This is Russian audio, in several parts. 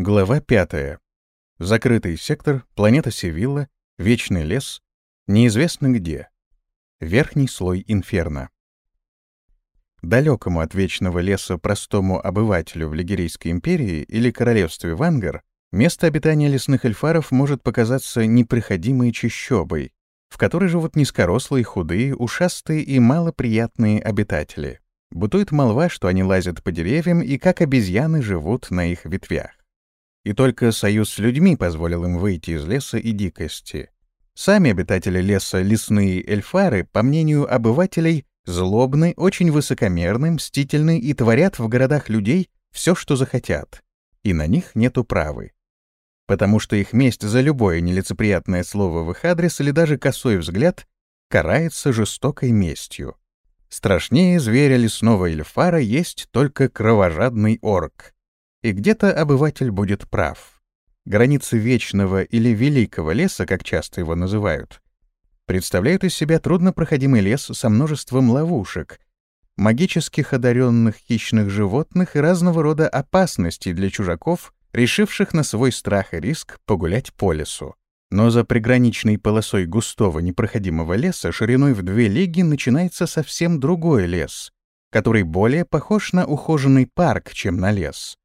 Глава 5. Закрытый сектор, планета Севилла, вечный лес, неизвестно где. Верхний слой инферно. Далекому от вечного леса простому обывателю в Лигерийской империи или королевстве Вангар место обитания лесных эльфаров может показаться непроходимой чащобой, в которой живут низкорослые, худые, ушастые и малоприятные обитатели. Бытует молва, что они лазят по деревьям и как обезьяны живут на их ветвях. И только союз с людьми позволил им выйти из леса и дикости. Сами обитатели леса, лесные эльфары, по мнению обывателей, злобны, очень высокомерны, мстительны и творят в городах людей все, что захотят. И на них нет управы. Потому что их месть за любое нелицеприятное слово в их адрес или даже косой взгляд карается жестокой местью. Страшнее зверя лесного эльфара есть только кровожадный орк. И где-то обыватель будет прав. Границы вечного или великого леса, как часто его называют, представляют из себя труднопроходимый лес со множеством ловушек, магических одаренных хищных животных и разного рода опасностей для чужаков, решивших на свой страх и риск погулять по лесу. Но за приграничной полосой густого непроходимого леса шириной в две лиги начинается совсем другой лес, который более похож на ухоженный парк, чем на лес.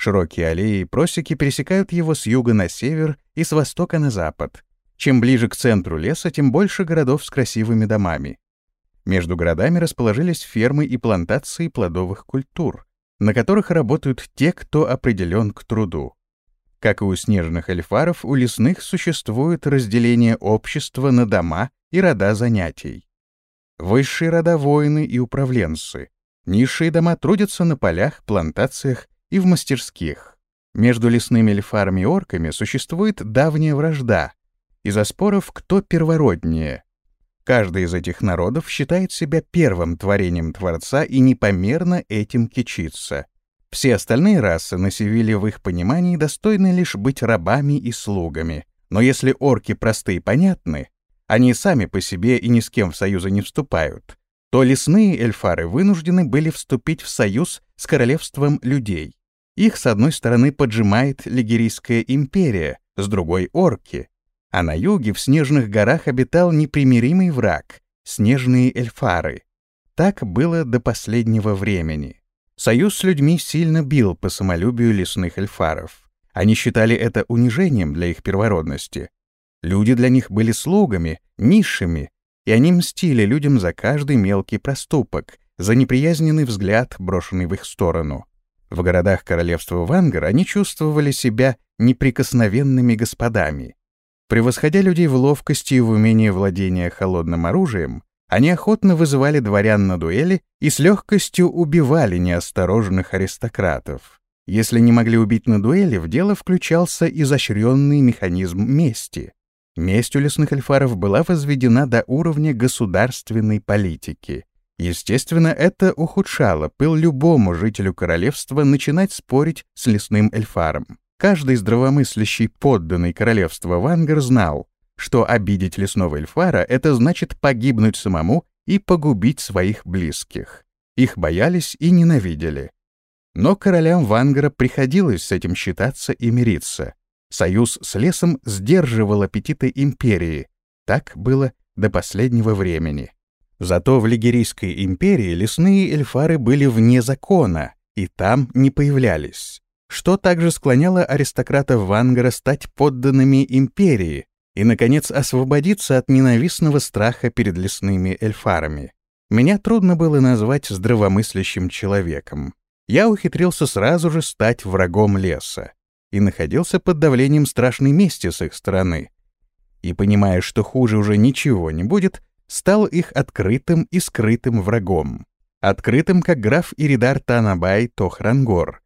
Широкие аллеи и просеки пересекают его с юга на север и с востока на запад. Чем ближе к центру леса, тем больше городов с красивыми домами. Между городами расположились фермы и плантации плодовых культур, на которых работают те, кто определен к труду. Как и у снежных эльфаров, у лесных существует разделение общества на дома и рода занятий. Высшие рода — воины и управленцы. Низшие дома трудятся на полях, плантациях и в мастерских. Между лесными эльфарами и орками существует давняя вражда из-за споров, кто первороднее. Каждый из этих народов считает себя первым творением Творца и непомерно этим кичится — все остальные расы на Севиле в их понимании достойны лишь быть рабами и слугами. Но если орки просты и понятны, они сами по себе и ни с кем в союзы не вступают, то лесные эльфары вынуждены были вступить в союз с королевством людей. Их, с одной стороны, поджимает Лигерийская империя, с другой — орки. А на юге, в снежных горах, обитал непримиримый враг — снежные эльфары. Так было до последнего времени. Союз с людьми сильно бил по самолюбию лесных эльфаров. Они считали это унижением для их первородности. Люди для них были слугами, низшими, и они мстили людям за каждый мелкий проступок, за неприязненный взгляд, брошенный в их сторону. В городах королевства Вангар они чувствовали себя неприкосновенными господами. Превосходя людей в ловкости и в умении владения холодным оружием, они охотно вызывали дворян на дуэли и с легкостью убивали неосторожных аристократов. Если не могли убить на дуэли, в дело включался изощренный механизм мести. Месть у лесных эльфаров была возведена до уровня государственной политики. Естественно, это ухудшало пыл любому жителю королевства начинать спорить с лесным эльфаром. Каждый здравомыслящий подданный королевства Вангар знал, что обидеть лесного эльфара — это значит погибнуть самому и погубить своих близких. Их боялись и ненавидели. Но королям Вангара приходилось с этим считаться и мириться. Союз с лесом сдерживал аппетиты империи. Так было до последнего времени. Зато в Лигерийской империи лесные эльфары были вне закона, и там не появлялись, что также склоняло аристократов Вангара стать подданными империи, и, наконец, освободиться от ненавистного страха перед лесными эльфарами. Меня трудно было назвать здравомыслящим человеком. Я ухитрился сразу же стать врагом леса и находился под давлением страшной мести с их стороны. И, понимая, что хуже уже ничего не будет, стал их открытым и скрытым врагом. Открытым, как граф Иридар Танабай Тохрангор,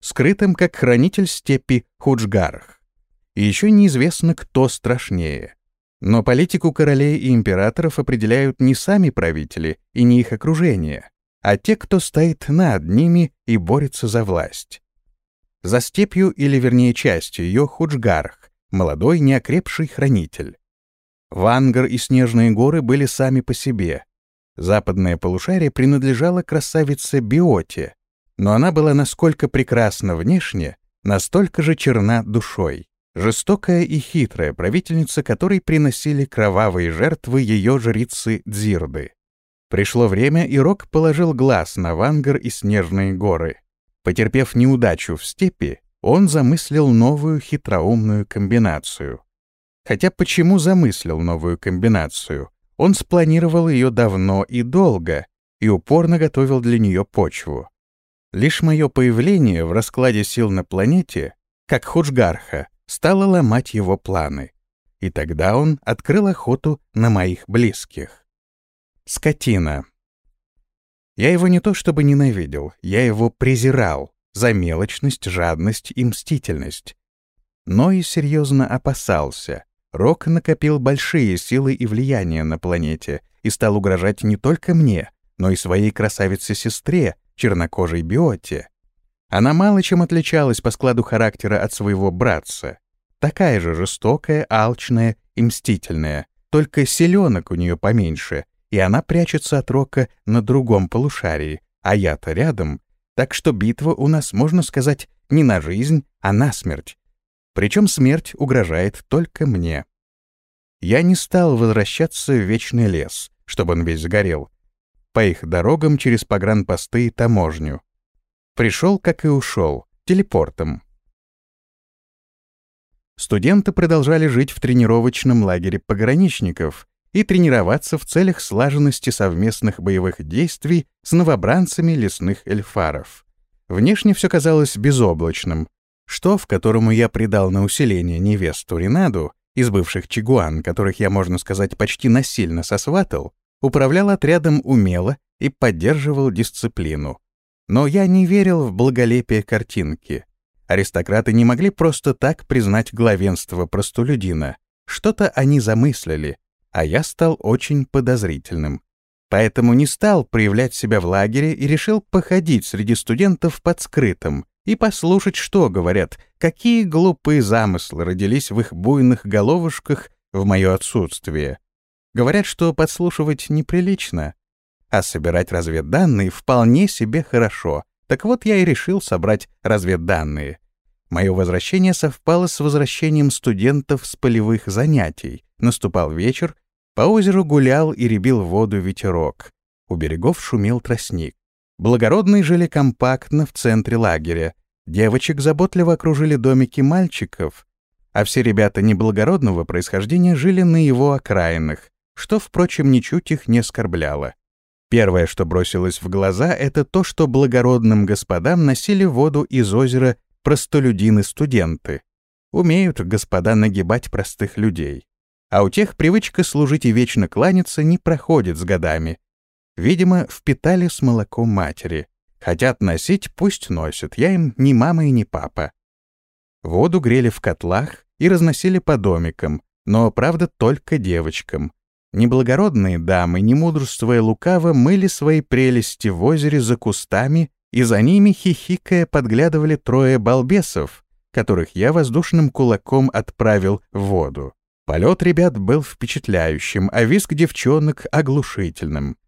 скрытым, как хранитель степи Худжгарх и еще неизвестно, кто страшнее. Но политику королей и императоров определяют не сами правители и не их окружение, а те, кто стоит над ними и борется за власть. За степью, или вернее частью ее, Худжгарх, молодой неокрепший хранитель. Вангар и Снежные горы были сами по себе. Западное полушарие принадлежало красавице Биоте, но она была насколько прекрасна внешне, настолько же черна душой. Жестокая и хитрая правительница, которой приносили кровавые жертвы ее жрицы Дзирды. Пришло время, и Рок положил глаз на Вангар и Снежные горы. Потерпев неудачу в степи, он замыслил новую хитроумную комбинацию. Хотя почему замыслил новую комбинацию? Он спланировал ее давно и долго и упорно готовил для нее почву. Лишь мое появление в раскладе сил на планете, как Худжгарха, стало ломать его планы. И тогда он открыл охоту на моих близких. Скотина. Я его не то чтобы ненавидел, я его презирал за мелочность, жадность и мстительность. Но и серьезно опасался. Рок накопил большие силы и влияние на планете и стал угрожать не только мне, но и своей красавице-сестре, чернокожей Биоте. Она мало чем отличалась по складу характера от своего братца. Такая же жестокая, алчная и мстительная, только селенок у нее поменьше, и она прячется от Рока на другом полушарии, а я-то рядом, так что битва у нас, можно сказать, не на жизнь, а на смерть. Причем смерть угрожает только мне. Я не стал возвращаться в Вечный лес, чтобы он весь сгорел, по их дорогам через погранпосты и таможню. Пришел, как и ушел, телепортом. Студенты продолжали жить в тренировочном лагере пограничников и тренироваться в целях слаженности совместных боевых действий с новобранцами лесных эльфаров. Внешне все казалось безоблачным. Что, в которому я придал на усиление невесту Ренаду, из бывших чигуан, которых я, можно сказать, почти насильно сосватал, управлял отрядом умело и поддерживал дисциплину. Но я не верил в благолепие картинки. Аристократы не могли просто так признать главенство простолюдина. Что-то они замыслили, а я стал очень подозрительным. Поэтому не стал проявлять себя в лагере и решил походить среди студентов под скрытым и послушать, что говорят, какие глупые замыслы родились в их буйных головушках в мое отсутствие. Говорят, что подслушивать неприлично, а собирать разведданные вполне себе хорошо. Так вот я и решил собрать разведданные. Мое возвращение совпало с возвращением студентов с полевых занятий. Наступал вечер, по озеру гулял и ребил воду ветерок. У берегов шумел тростник. Благородные жили компактно в центре лагеря. Девочек заботливо окружили домики мальчиков, а все ребята неблагородного происхождения жили на его окраинах, что, впрочем, ничуть их не оскорбляло. Первое, что бросилось в глаза, это то, что благородным господам носили воду из озера простолюдины-студенты. Умеют господа нагибать простых людей. А у тех привычка служить и вечно кланяться не проходит с годами. Видимо, впитали с молоком матери. Хотят носить, пусть носят, я им ни мама и ни папа. Воду грели в котлах и разносили по домикам, но, правда, только девочкам. Неблагородные дамы, не мудрствуя лукаво, мыли свои прелести в озере за кустами, и за ними, хихикая, подглядывали трое балбесов, которых я воздушным кулаком отправил в воду. Полет ребят был впечатляющим, а визг девчонок — оглушительным.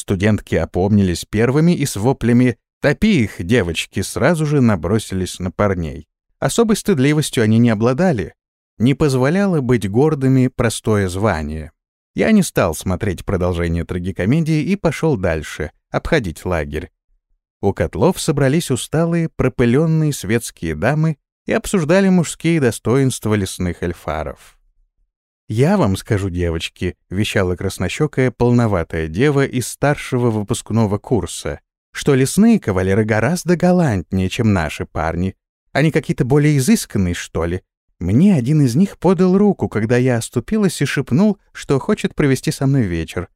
Студентки опомнились первыми и с воплями «Топи их, девочки!» сразу же набросились на парней. Особой стыдливостью они не обладали. Не позволяло быть гордыми простое звание. Я не стал смотреть продолжение трагикомедии и пошел дальше, обходить лагерь. У котлов собрались усталые, пропыленные светские дамы и обсуждали мужские достоинства лесных эльфаров. «Я вам скажу, девочки», — вещала краснощекая полноватая дева из старшего выпускного курса, что лесные кавалеры гораздо галантнее, чем наши парни. Они какие-то более изысканные, что ли, мне один из них подал руку, когда я оступилась и шепнул, что хочет провести со мной вечер.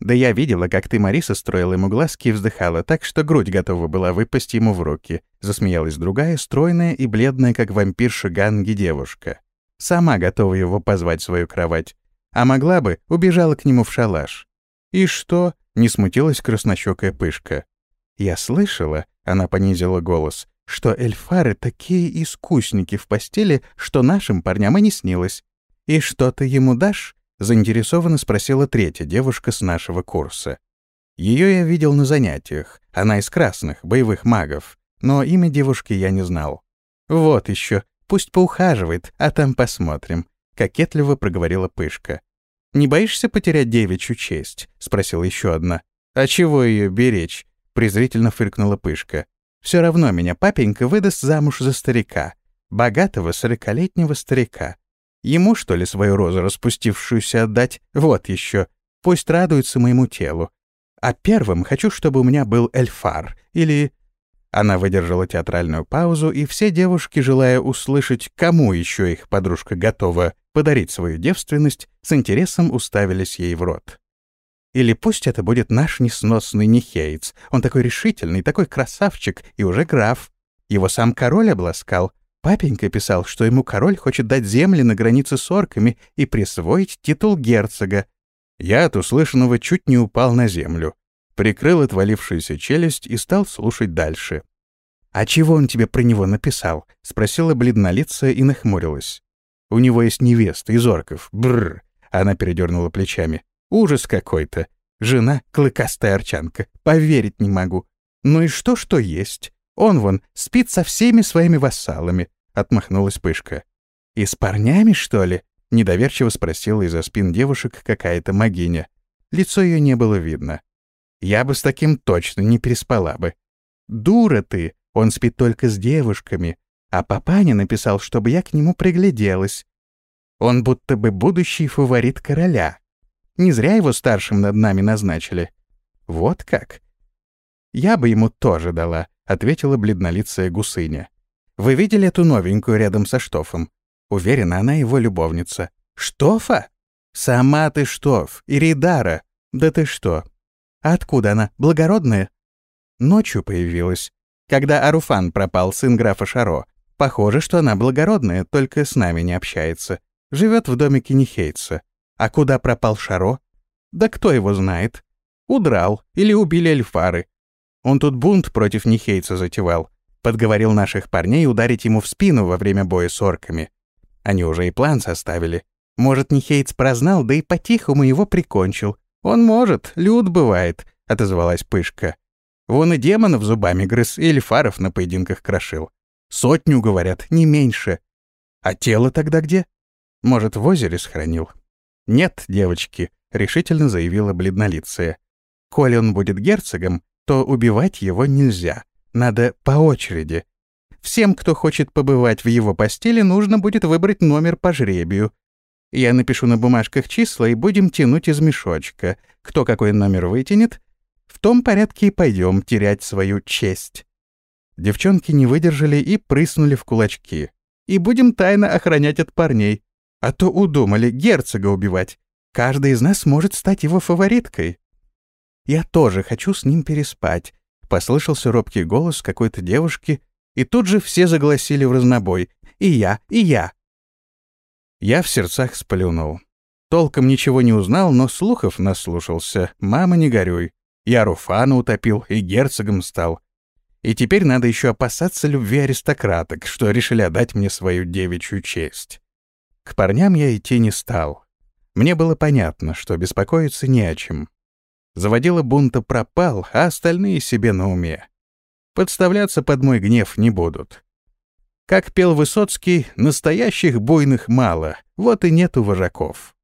Да я видела, как ты, Мариса, строила ему глазки и вздыхала так, что грудь готова была выпасть ему в руки. Засмеялась другая, стройная и бледная, как вампирша Ганги девушка. Сама готова его позвать в свою кровать. А могла бы, убежала к нему в шалаш. «И что?» — не смутилась краснощекая пышка. «Я слышала», — она понизила голос, что эльфары такие искусники в постели, что нашим парням и не снилось. «И что ты ему дашь?» — заинтересованно спросила третья девушка с нашего курса. Ее я видел на занятиях, она из красных, боевых магов, но имя девушки я не знал. Вот еще, пусть поухаживает, а там посмотрим», — кокетливо проговорила Пышка. «Не боишься потерять девичью честь?» — спросила еще одна. «А чего ее беречь?» — презрительно фыркнула Пышка. «Все равно меня папенька выдаст замуж за старика, богатого сорокалетнего старика. Ему, что ли, свою розу распустившуюся отдать? Вот еще. Пусть радуется моему телу. А первым хочу, чтобы у меня был эльфар. Или... Она выдержала театральную паузу, и все девушки, желая услышать, кому еще их подружка готова подарить свою девственность, с интересом уставились ей в рот. Или пусть это будет наш несносный Нихейц. Он такой решительный, такой красавчик и уже граф. Его сам король обласкал. Папенька писал, что ему король хочет дать земли на границе с орками и присвоить титул герцога, я от услышанного чуть не упал на землю, прикрыл отвалившуюся челюсть и стал слушать дальше. «А чего он тебе про него написал?» — спросила бледнолицая и нахмурилась. «У него есть невеста из орков. Бррр!» — она передернула плечами. «Ужас какой-то. Жена — клыкастая арчанка. Поверить не могу. Ну и что, что есть? Он вон спит со всеми своими вассалами», — отмахнулась Пышка. «И с парнями, что ли?» Недоверчиво спросила из-за спин девушек какая-то могиня. Лицо ее не было видно. Я бы с таким точно не переспала бы. «Дура ты! Он спит только с девушками. А папаня написал, чтобы я к нему пригляделась. Он будто бы будущий фаворит короля. Не зря его старшим над нами назначили. Вот как?» «Я бы ему тоже дала», — ответила бледнолицая гусыня. «Вы видели эту новенькую рядом со штофом? Уверена, она его любовница. Штофа? Сама ты Штоф, Иридара. Да ты что? Откуда она? Благородная? Ночью появилась. Когда Аруфан пропал, сын графа Шаро. Похоже, что она благородная, только с нами не общается. Живет в домике Нихейца. А куда пропал Шаро? Да кто его знает? Удрал или убили эльфары. Он тут бунт против Нихейца затевал. Подговорил наших парней ударить ему в спину во время боя с орками. Они уже и план составили. Может, Нихейтс прознал, да и по-тихому его прикончил. Он может, люд бывает, — отозвалась Пышка. Вон и демонов зубами грыз, и эльфаров на поединках крошил. Сотню, говорят, не меньше. А тело тогда где? Может, в озере сохранил? Нет, девочки, — решительно заявила бледнолицая. Коли он будет герцогом, то убивать его нельзя. Надо по очереди. Всем, кто хочет побывать в его постели, нужно будет выбрать номер по жребию. Я напишу на бумажках числа и будем тянуть из мешочка. Кто какой номер вытянет, в том порядке и пойдем терять свою честь. Девчонки не выдержали и прыснули в кулачки. И будем тайно охранять от парней. А то удумали герцога убивать. Каждый из нас может стать его фавориткой. Я тоже хочу с ним переспать. Послышался робкий голос какой-то девушки, и тут же все загласили в разнобой. И я, и я. Я в сердцах сплюнул. Толком ничего не узнал, но слухов наслушался. Мама, не горюй. Я Руфана утопил и герцогом стал. И теперь надо еще опасаться любви аристократок, что решили отдать мне свою девичью честь. К парням я идти не стал. Мне было понятно, что беспокоиться не о чем. Заводила бунта пропал, а остальные себе на уме подставляться под мой гнев не будут. Как пел Высоцкий, настоящих буйных мало, вот и нету вожаков.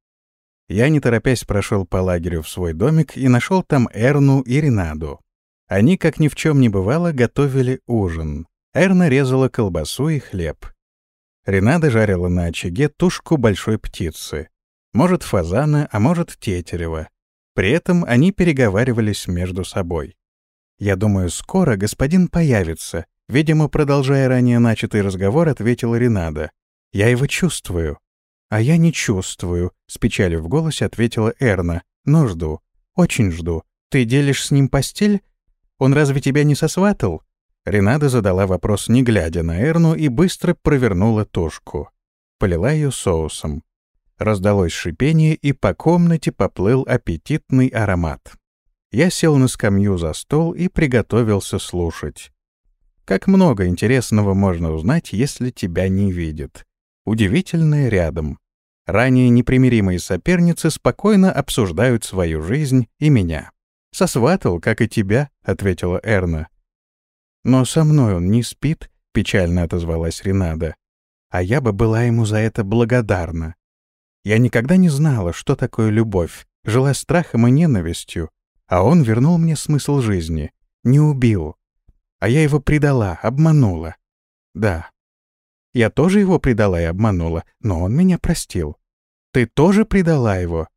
Я, не торопясь, прошел по лагерю в свой домик и нашел там Эрну и Ренаду. Они, как ни в чем не бывало, готовили ужин. Эрна резала колбасу и хлеб. Ренада жарила на очаге тушку большой птицы. Может, фазана, а может, тетерева. При этом они переговаривались между собой. «Я думаю, скоро господин появится», — видимо, продолжая ранее начатый разговор, ответила Ренада. «Я его чувствую». «А я не чувствую», — с печалью в голосе ответила Эрна. «Но жду. Очень жду. Ты делишь с ним постель? Он разве тебя не сосватал?» Ренада задала вопрос, не глядя на Эрну, и быстро провернула тушку. Полила ее соусом. Раздалось шипение, и по комнате поплыл аппетитный аромат. Я сел на скамью за стол и приготовился слушать. Как много интересного можно узнать, если тебя не видят. Удивительное рядом. Ранее непримиримые соперницы спокойно обсуждают свою жизнь и меня. «Сосватал, как и тебя», — ответила Эрна. «Но со мной он не спит», — печально отозвалась Ренада. «А я бы была ему за это благодарна. Я никогда не знала, что такое любовь, жила страхом и ненавистью, а он вернул мне смысл жизни, не убил. А я его предала, обманула. Да. Я тоже его предала и обманула, но он меня простил. Ты тоже предала его?»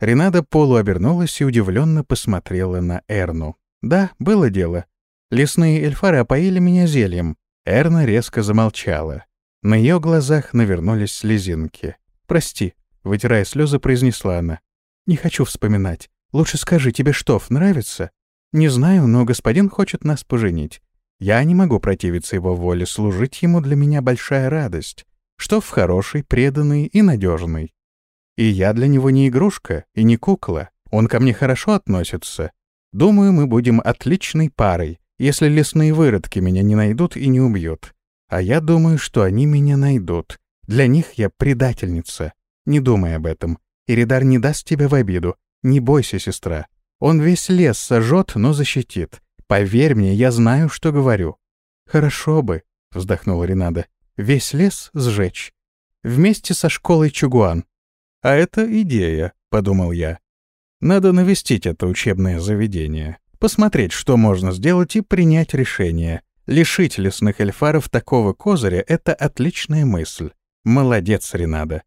Ренада полуобернулась и удивленно посмотрела на Эрну. «Да, было дело. Лесные эльфары опоили меня зельем». Эрна резко замолчала. На ее глазах навернулись слезинки. «Прости», — вытирая слезы, произнесла она. «Не хочу вспоминать. Лучше скажи, тебе Штоф нравится?» «Не знаю, но господин хочет нас поженить. Я не могу противиться его воле, служить ему для меня большая радость. Штоф хороший, преданный и надежный. И я для него не игрушка и не кукла. Он ко мне хорошо относится. Думаю, мы будем отличной парой, если лесные выродки меня не найдут и не убьют. А я думаю, что они меня найдут. Для них я предательница. Не думай об этом. Иридар не даст тебя в обиду. Не бойся, сестра. Он весь лес сожжет, но защитит. Поверь мне, я знаю, что говорю. Хорошо бы, вздохнула Ренада, весь лес сжечь. Вместе со школой Чугуан. А это идея, подумал я. Надо навестить это учебное заведение, посмотреть, что можно сделать и принять решение. Лишить лесных эльфаров такого козыря — это отличная мысль. Молодец, Ренада.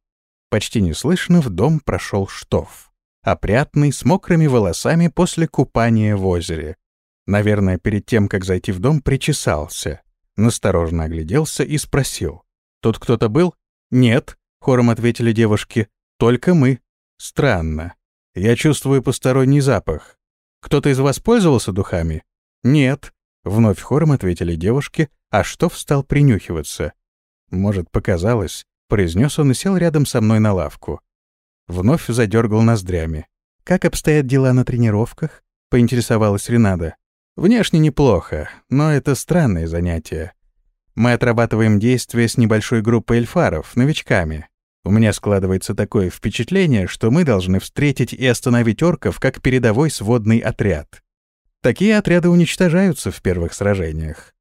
Почти неслышно в дом прошел штоф. Опрятный, с мокрыми волосами после купания в озере. Наверное, перед тем, как зайти в дом, причесался. Насторожно огляделся и спросил. «Тут кто-то был?» «Нет», — хором ответили девушки. Только мы. Странно. Я чувствую посторонний запах. Кто-то из вас пользовался духами? Нет. Вновь хором ответили девушки, а что встал принюхиваться? Может, показалось, произнес он и сел рядом со мной на лавку. Вновь задергал ноздрями. «Как обстоят дела на тренировках?» — поинтересовалась Ренада. «Внешне неплохо, но это странное занятие. Мы отрабатываем действия с небольшой группой эльфаров, новичками. У меня складывается такое впечатление, что мы должны встретить и остановить орков как передовой сводный отряд. Такие отряды уничтожаются в первых сражениях.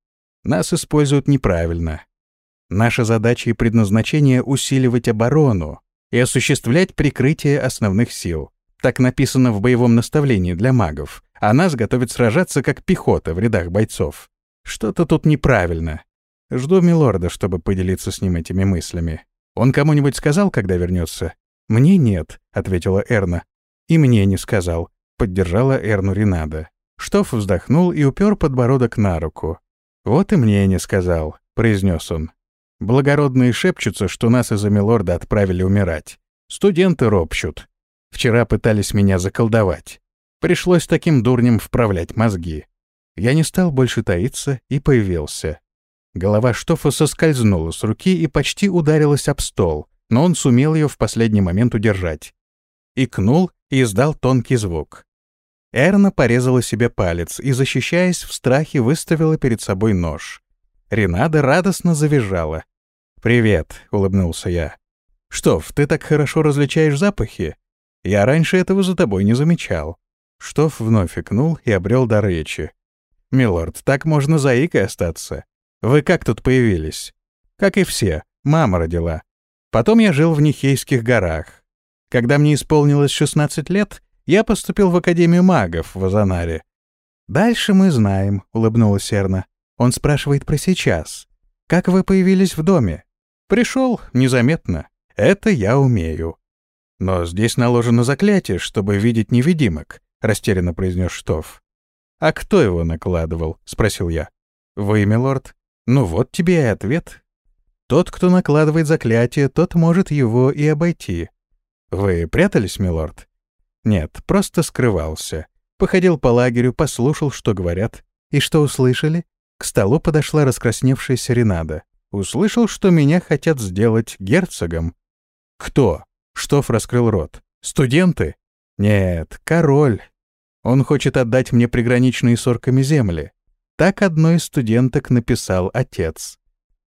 Нас используют неправильно. Наша задача и предназначение — усиливать оборону и осуществлять прикрытие основных сил. Так написано в боевом наставлении для магов, а нас готовят сражаться как пехота в рядах бойцов. Что-то тут неправильно. Жду милорда, чтобы поделиться с ним этими мыслями. Он кому-нибудь сказал, когда вернется? Мне нет, ответила Эрна. И мне не сказал, поддержала Эрну Ринада. Штоф вздохнул и упер подбородок на руку. Вот и мне не сказал, произнес он. Благородные шепчутся, что нас из-за милорда отправили умирать. Студенты ропщут. Вчера пытались меня заколдовать. Пришлось таким дурнем вправлять мозги. Я не стал больше таиться и появился. Голова Штофа соскользнула с руки и почти ударилась об стол, но он сумел ее в последний момент удержать. Икнул и издал тонкий звук. Эрна порезала себе палец и, защищаясь в страхе, выставила перед собой нож. Ренада радостно завизжала. «Привет», — улыбнулся я. «Штоф, ты так хорошо различаешь запахи? Я раньше этого за тобой не замечал». Штоф вновь икнул и обрел дар речи. «Милорд, так можно заикой остаться. Вы как тут появились? Как и все, мама родила. Потом я жил в Нихейских горах. Когда мне исполнилось 16 лет, я поступил в Академию магов в Азанаре. «Дальше мы знаем», — улыбнулась Эрна. Он спрашивает про сейчас. «Как вы появились в доме?» «Пришел, незаметно. Это я умею». «Но здесь наложено заклятие, чтобы видеть невидимок», — растерянно произнес Штоф. «А кто его накладывал?» — спросил я. «Вы, милорд?» Ну вот тебе и ответ. Тот, кто накладывает заклятие, тот может его и обойти. Вы прятались, милорд? Нет, просто скрывался. Походил по лагерю, послушал, что говорят. И что услышали? К столу подошла раскрасневшаяся Ренада. Услышал, что меня хотят сделать герцогом. Кто? Штоф раскрыл рот. Студенты? Нет, король. Он хочет отдать мне приграничные с орками земли. Так одной из студенток написал отец.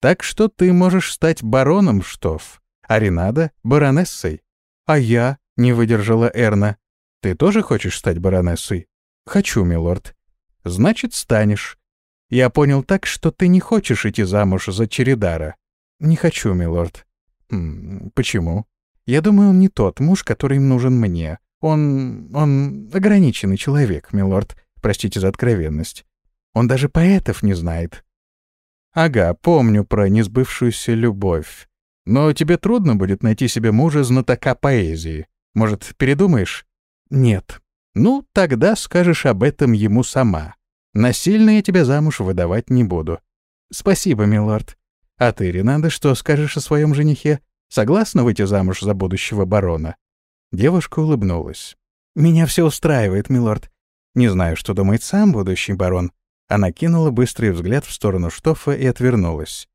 Так что ты можешь стать бароном, Штоф, а Ренада — баронессой. А я, — не выдержала Эрна, — ты тоже хочешь стать баронессой? Хочу, милорд. Значит, станешь. Я понял так, что ты не хочешь идти замуж за Чередара. Не хочу, милорд. Почему? Я думаю, он не тот муж, который нужен мне. Он... он ограниченный человек, милорд. Простите за откровенность. Он даже поэтов не знает. Ага, помню про несбывшуюся любовь. Но тебе трудно будет найти себе мужа знатока поэзии. Может, передумаешь? Нет. Ну, тогда скажешь об этом ему сама. Насильно я тебя замуж выдавать не буду. Спасибо, милорд. А ты, Ренада, что скажешь о своем женихе? Согласна выйти замуж за будущего барона?» Девушка улыбнулась. «Меня все устраивает, милорд. Не знаю, что думает сам будущий барон». Она кинула быстрый взгляд в сторону штофа и отвернулась.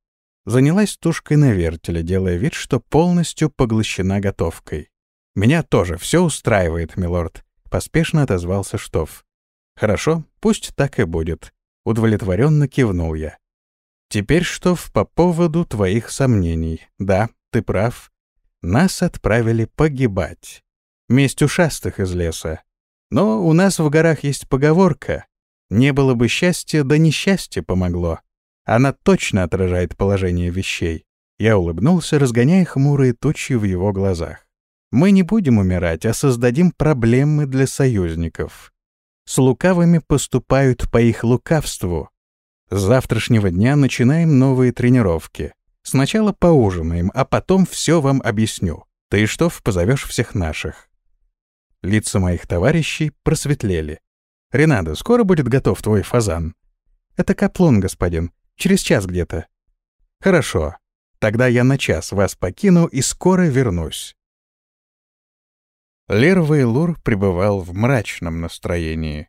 Занялась тушкой на вертеле, делая вид, что полностью поглощена готовкой. «Меня тоже все устраивает, милорд», — поспешно отозвался штоф. «Хорошо, пусть так и будет», — удовлетворенно кивнул я. Теперь что по поводу твоих сомнений. Да, ты прав. Нас отправили погибать. Месть ушастых из леса. Но у нас в горах есть поговорка. Не было бы счастья, да несчастье помогло. Она точно отражает положение вещей. Я улыбнулся, разгоняя хмурые тучи в его глазах. Мы не будем умирать, а создадим проблемы для союзников. С лукавыми поступают по их лукавству, с завтрашнего дня начинаем новые тренировки. Сначала поужинаем, а потом все вам объясню. Ты что, позовешь всех наших. Лица моих товарищей просветлели. «Ренадо, скоро будет готов твой фазан?» «Это каплун, господин. Через час где-то». «Хорошо. Тогда я на час вас покину и скоро вернусь». Лер Вейлур пребывал в мрачном настроении.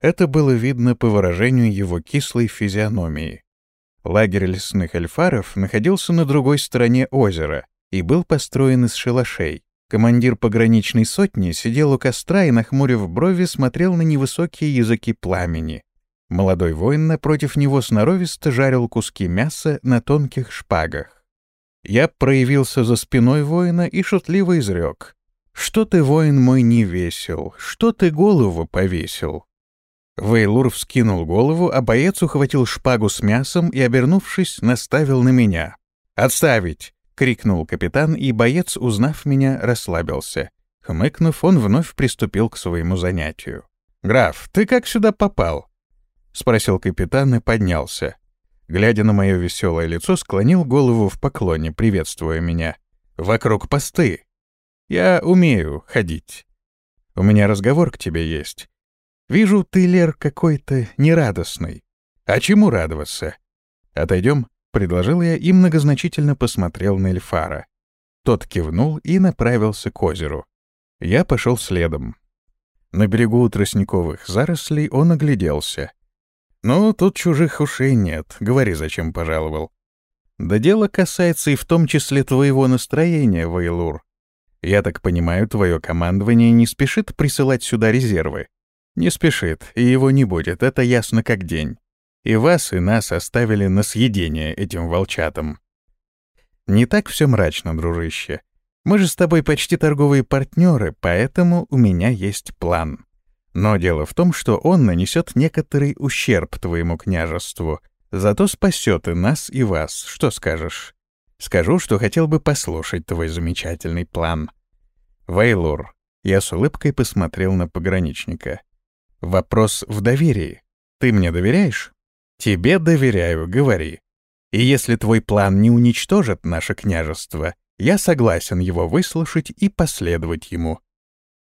Это было видно по выражению его кислой физиономии. Лагерь лесных эльфаров находился на другой стороне озера и был построен из шалашей. Командир пограничной сотни сидел у костра и, нахмурив брови, смотрел на невысокие языки пламени. Молодой воин напротив него сноровисто жарил куски мяса на тонких шпагах. Я проявился за спиной воина и шутливо изрек. «Что ты, воин мой, не весел? Что ты голову повесил?» Вейлур вскинул голову, а боец ухватил шпагу с мясом и, обернувшись, наставил на меня. «Отставить!» — крикнул капитан, и боец, узнав меня, расслабился. Хмыкнув, он вновь приступил к своему занятию. «Граф, ты как сюда попал?» — спросил капитан и поднялся. Глядя на мое веселое лицо, склонил голову в поклоне, приветствуя меня. «Вокруг посты. Я умею ходить. У меня разговор к тебе есть. Вижу, ты, Лер, какой-то нерадостный. А чему радоваться? Отойдем, — предложил я и многозначительно посмотрел на Эльфара. Тот кивнул и направился к озеру. Я пошел следом. На берегу тростниковых зарослей он огляделся. «Ну, тут чужих ушей нет. Говори, зачем пожаловал». «Да дело касается и в том числе твоего настроения, Вейлур. Я так понимаю, твое командование не спешит присылать сюда резервы. Не спешит, и его не будет, это ясно как день. И вас, и нас оставили на съедение этим волчатам. Не так все мрачно, дружище. Мы же с тобой почти торговые партнеры, поэтому у меня есть план. Но дело в том, что он нанесет некоторый ущерб твоему княжеству, зато спасет и нас, и вас. Что скажешь? Скажу, что хотел бы послушать твой замечательный план. Вейлур, я с улыбкой посмотрел на пограничника. Вопрос в доверии. Ты мне доверяешь? Тебе доверяю, говори. И если твой план не уничтожит наше княжество, я согласен его выслушать и последовать ему.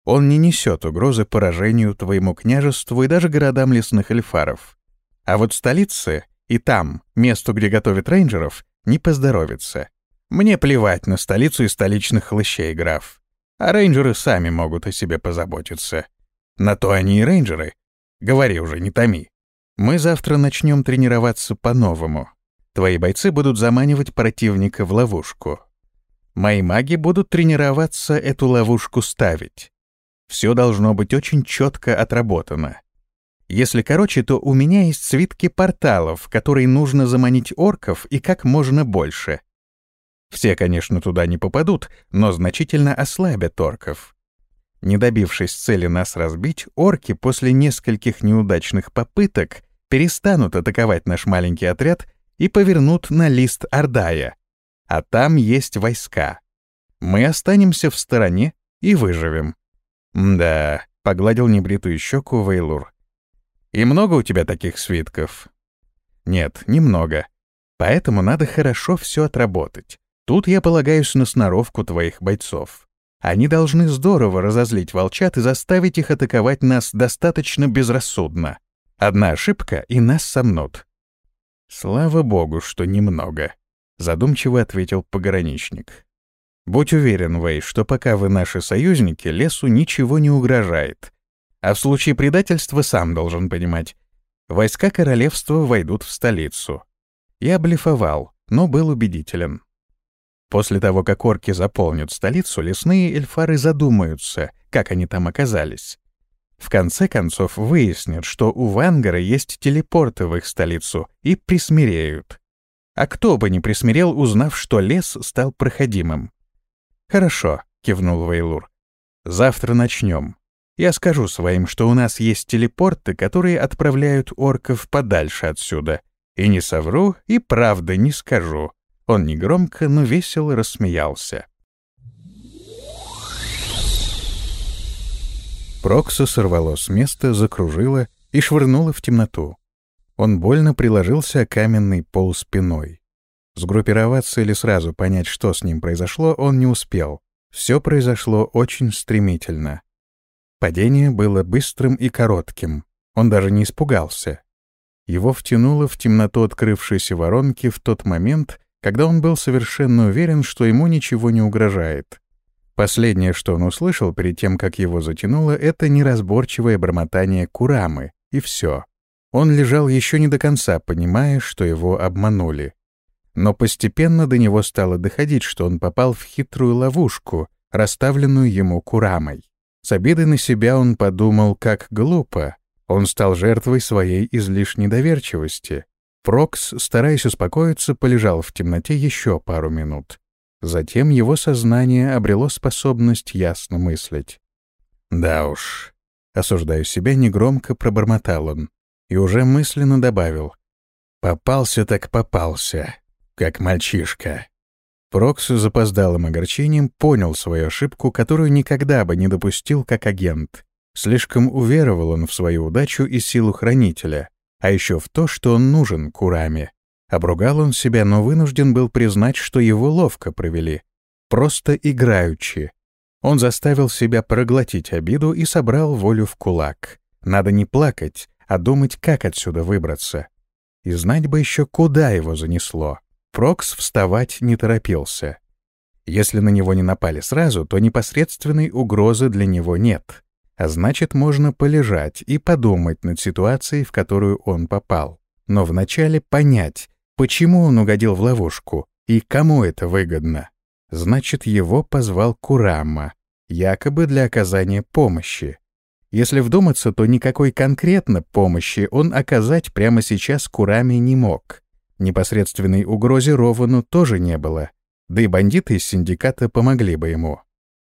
Он не несет угрозы поражению твоему княжеству и даже городам лесных эльфаров. А вот столице и там, месту, где готовят рейнджеров, не поздоровится. Мне плевать на столицу и столичных хлыщей, граф. А рейнджеры сами могут о себе позаботиться. На то они и рейнджеры. Говори уже, не томи. Мы завтра начнем тренироваться по-новому. Твои бойцы будут заманивать противника в ловушку. Мои маги будут тренироваться эту ловушку ставить. Все должно быть очень четко отработано. Если короче, то у меня есть свитки порталов, которые нужно заманить орков и как можно больше. Все, конечно, туда не попадут, но значительно ослабят орков. Не добившись цели нас разбить, орки после нескольких неудачных попыток перестанут атаковать наш маленький отряд и повернут на лист Ордая. А там есть войска. Мы останемся в стороне и выживем. «Да», — погладил небритую щеку Вейлур. «И много у тебя таких свитков?» «Нет, немного. Поэтому надо хорошо все отработать. Тут я полагаюсь на сноровку твоих бойцов. Они должны здорово разозлить волчат и заставить их атаковать нас достаточно безрассудно. Одна ошибка, и нас сомнут». «Слава богу, что немного», — задумчиво ответил пограничник. Будь уверен, Вэй, что пока вы наши союзники, лесу ничего не угрожает. А в случае предательства сам должен понимать. Войска королевства войдут в столицу. Я блефовал, но был убедителен. После того, как орки заполнят столицу, лесные эльфары задумаются, как они там оказались. В конце концов выяснят, что у Вангара есть телепорты в их столицу, и присмиреют. А кто бы не присмирел, узнав, что лес стал проходимым. «Хорошо», — кивнул Вейлур. «Завтра начнем. Я скажу своим, что у нас есть телепорты, которые отправляют орков подальше отсюда. И не совру, и правда не скажу». Он негромко, но весело рассмеялся. Прокса сорвало с места, закружило и швырнуло в темноту. Он больно приложился о каменный пол спиной. Сгруппироваться или сразу понять, что с ним произошло, он не успел. Все произошло очень стремительно. Падение было быстрым и коротким. Он даже не испугался. Его втянуло в темноту открывшейся воронки в тот момент, когда он был совершенно уверен, что ему ничего не угрожает. Последнее, что он услышал перед тем, как его затянуло, это неразборчивое бормотание Курамы, и все. Он лежал еще не до конца, понимая, что его обманули. Но постепенно до него стало доходить, что он попал в хитрую ловушку, расставленную ему Курамой. С обидой на себя он подумал, как глупо. Он стал жертвой своей излишней доверчивости. Прокс, стараясь успокоиться, полежал в темноте еще пару минут. Затем его сознание обрело способность ясно мыслить. «Да уж», — осуждая себя, негромко пробормотал он и уже мысленно добавил. «Попался так попался как мальчишка. Прокс с запоздалым огорчением понял свою ошибку, которую никогда бы не допустил как агент. Слишком уверовал он в свою удачу и силу хранителя, а еще в то, что он нужен Кураме. Обругал он себя, но вынужден был признать, что его ловко провели. Просто играючи. Он заставил себя проглотить обиду и собрал волю в кулак. Надо не плакать, а думать, как отсюда выбраться. И знать бы еще, куда его занесло. Прокс вставать не торопился. Если на него не напали сразу, то непосредственной угрозы для него нет. А значит, можно полежать и подумать над ситуацией, в которую он попал. Но вначале понять, почему он угодил в ловушку и кому это выгодно. Значит, его позвал Курама, якобы для оказания помощи. Если вдуматься, то никакой конкретно помощи он оказать прямо сейчас Кураме не мог. Непосредственной угрозе Ровану тоже не было, да и бандиты из синдиката помогли бы ему.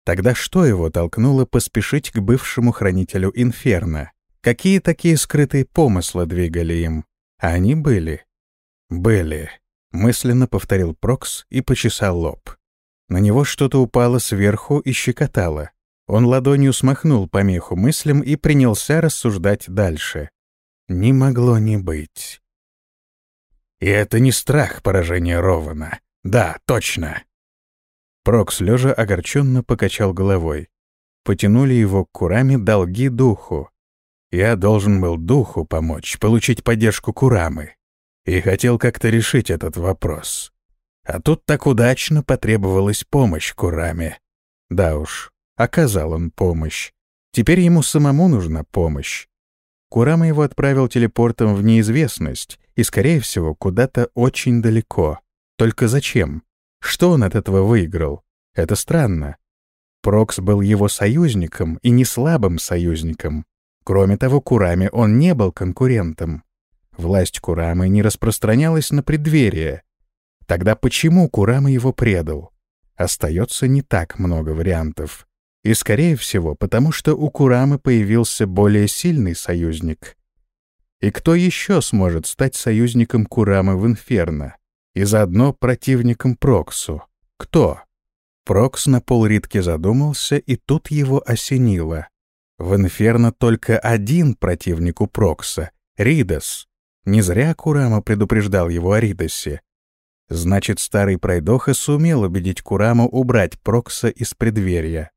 Тогда что его толкнуло поспешить к бывшему хранителю Инферно? Какие такие скрытые помыслы двигали им? А они были. Были. Мысленно повторил Прокс и почесал лоб. На него что-то упало сверху и щекотало. Он ладонью смахнул помеху мыслям и принялся рассуждать дальше. Не могло не быть. И это не страх поражения Рована. Да, точно. Прокс лежа огорченно покачал головой. Потянули его к Кураме долги духу. Я должен был духу помочь, получить поддержку Курамы. И хотел как-то решить этот вопрос. А тут так удачно потребовалась помощь Кураме. Да уж, оказал он помощь. Теперь ему самому нужна помощь. Курама его отправил телепортом в неизвестность и, скорее всего, куда-то очень далеко. Только зачем? Что он от этого выиграл? Это странно. Прокс был его союзником и не слабым союзником. Кроме того, Кураме он не был конкурентом. Власть Курамы не распространялась на преддверие. Тогда почему Курама его предал? Остается не так много вариантов. И, скорее всего, потому что у Курамы появился более сильный союзник. И кто еще сможет стать союзником Курамы в Инферно? И заодно противником Проксу? Кто? Прокс на полритке задумался, и тут его осенило. В Инферно только один противник у Прокса — Ридос. Не зря Курама предупреждал его о Ридосе. Значит, старый пройдоха сумел убедить Кураму убрать Прокса из преддверия.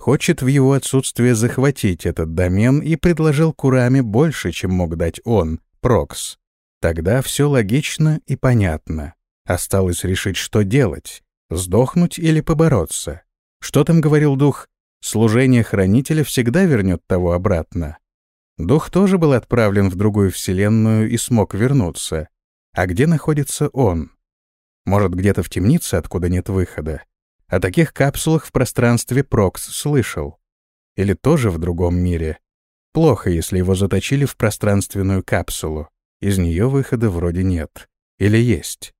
Хочет в его отсутствие захватить этот домен и предложил Кураме больше, чем мог дать он, Прокс. Тогда все логично и понятно. Осталось решить, что делать — сдохнуть или побороться. Что там говорил дух? Служение хранителя всегда вернет того обратно. Дух тоже был отправлен в другую вселенную и смог вернуться. А где находится он? Может, где-то в темнице, откуда нет выхода? О таких капсулах в пространстве Прокс слышал. Или тоже в другом мире. Плохо, если его заточили в пространственную капсулу. Из нее выхода вроде нет. Или есть.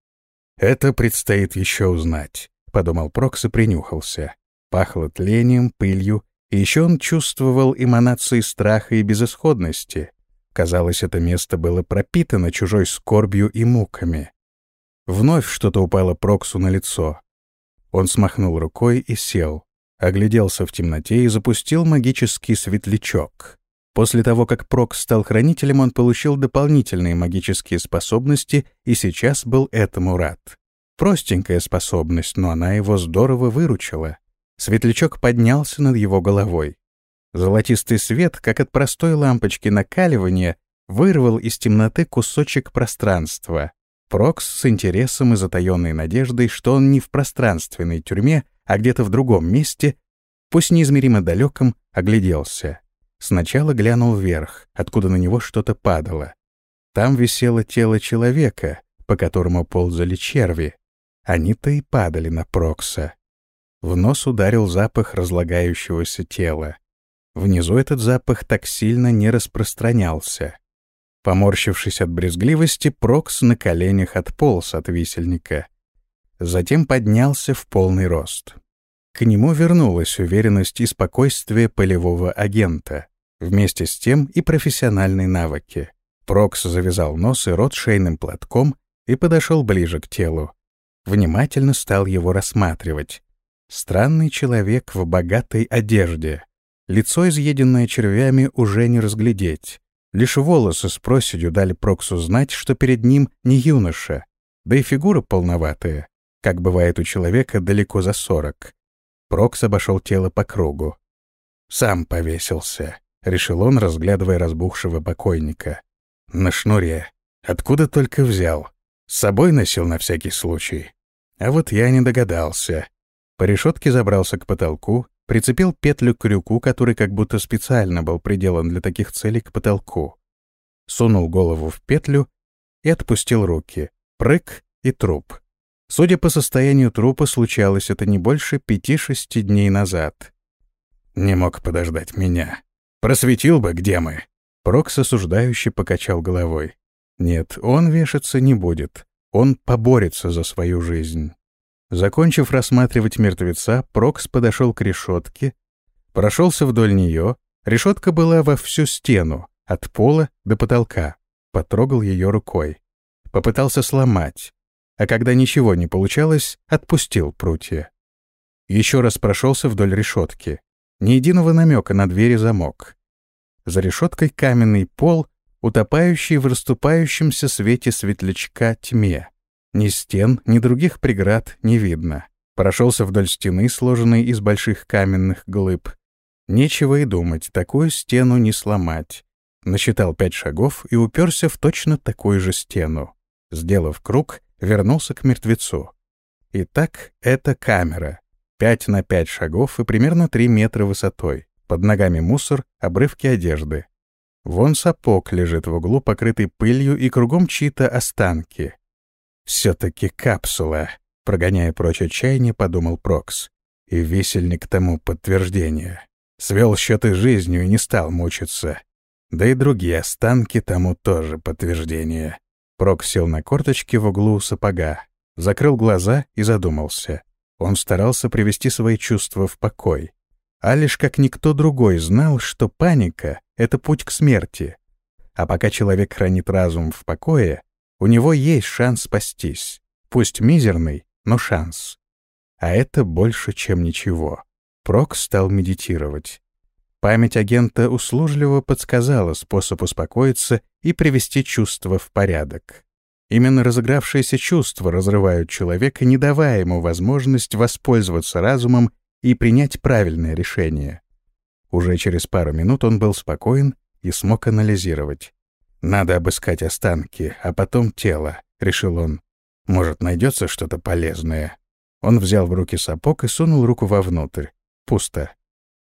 Это предстоит еще узнать, — подумал Прокс и принюхался. Пахло тлением, пылью, и еще он чувствовал эманации страха и безысходности. Казалось, это место было пропитано чужой скорбью и муками. Вновь что-то упало Проксу на лицо. Он смахнул рукой и сел, огляделся в темноте и запустил магический светлячок. После того, как Прокс стал хранителем, он получил дополнительные магические способности и сейчас был этому рад. Простенькая способность, но она его здорово выручила. Светлячок поднялся над его головой. Золотистый свет, как от простой лампочки накаливания, вырвал из темноты кусочек пространства. Прокс с интересом и затаённой надеждой, что он не в пространственной тюрьме, а где-то в другом месте, пусть неизмеримо далеком, огляделся. Сначала глянул вверх, откуда на него что-то падало. Там висело тело человека, по которому ползали черви. Они-то и падали на Прокса. В нос ударил запах разлагающегося тела. Внизу этот запах так сильно не распространялся. Поморщившись от брезгливости, Прокс на коленях отполз от висельника. Затем поднялся в полный рост. К нему вернулась уверенность и спокойствие полевого агента, вместе с тем и профессиональные навыки. Прокс завязал нос и рот шейным платком и подошел ближе к телу. Внимательно стал его рассматривать. Странный человек в богатой одежде. Лицо, изъеденное червями, уже не разглядеть. Лишь волосы с проседью дали Проксу знать, что перед ним не юноша, да и фигура полноватая, как бывает у человека далеко за сорок. Прокс обошел тело по кругу. «Сам повесился», — решил он, разглядывая разбухшего покойника. «На шнуре. Откуда только взял. С собой носил на всякий случай. А вот я не догадался. По решетке забрался к потолку, прицепил петлю к крюку, который как будто специально был приделан для таких целей к потолку. Сунул голову в петлю и отпустил руки. Прыг и труп. Судя по состоянию трупа, случалось это не больше пяти-шести дней назад. Не мог подождать меня. Просветил бы, где мы. Прокс осуждающе покачал головой. Нет, он вешаться не будет. Он поборется за свою жизнь. Закончив рассматривать мертвеца, Прокс подошел к решетке, прошелся вдоль нее. Решетка была во всю стену, от пола до потолка. Потрогал ее рукой. Попытался сломать. А когда ничего не получалось, отпустил прутья. Еще раз прошелся вдоль решетки. Ни единого намека на двери замок. За решеткой каменный пол, утопающий в расступающемся свете светлячка тьме. Ни стен, ни других преград не видно. Прошелся вдоль стены, сложенной из больших каменных глыб. Нечего и думать, такую стену не сломать. Насчитал пять шагов и уперся в точно такую же стену. Сделав круг, вернулся к мертвецу. Итак, это камера. Пять на пять шагов и примерно три метра высотой. Под ногами мусор, обрывки одежды. Вон сапог лежит в углу, покрытый пылью, и кругом чьи-то останки. «Все-таки капсула», — прогоняя прочь отчаяние, подумал Прокс. И висельник тому подтверждение. Свел счеты жизнью и не стал мучиться. Да и другие останки тому тоже подтверждение. Прокс сел на корточки в углу сапога, закрыл глаза и задумался. Он старался привести свои чувства в покой. А лишь как никто другой знал, что паника — это путь к смерти. А пока человек хранит разум в покое, у него есть шанс спастись. Пусть мизерный, но шанс. А это больше, чем ничего. Прок стал медитировать. Память агента услужливо подсказала способ успокоиться и привести чувства в порядок. Именно разыгравшиеся чувства разрывают человека, не давая ему возможность воспользоваться разумом и принять правильное решение. Уже через пару минут он был спокоен и смог анализировать. «Надо обыскать останки, а потом тело», — решил он. «Может, найдется что-то полезное». Он взял в руки сапог и сунул руку вовнутрь. Пусто.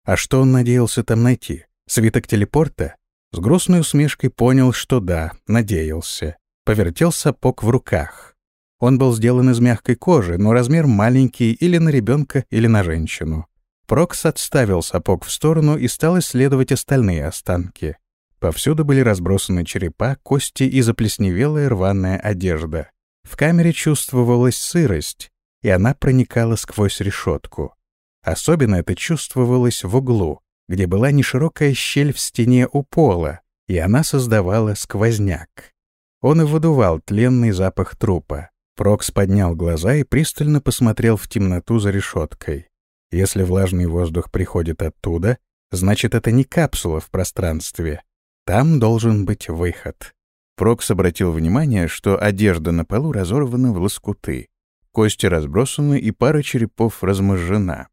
А что он надеялся там найти? Свиток телепорта? С грустной усмешкой понял, что да, надеялся. Повертел сапог в руках. Он был сделан из мягкой кожи, но размер маленький или на ребенка, или на женщину. Прокс отставил сапог в сторону и стал исследовать остальные останки. Повсюду были разбросаны черепа, кости и заплесневелая рваная одежда. В камере чувствовалась сырость, и она проникала сквозь решетку. Особенно это чувствовалось в углу, где была неширокая щель в стене у пола, и она создавала сквозняк. Он и выдувал тленный запах трупа. Прокс поднял глаза и пристально посмотрел в темноту за решеткой. Если влажный воздух приходит оттуда, значит, это не капсула в пространстве. Там должен быть выход. Прокс обратил внимание, что одежда на полу разорвана в лоскуты. Кости разбросаны, и пара черепов размозжена.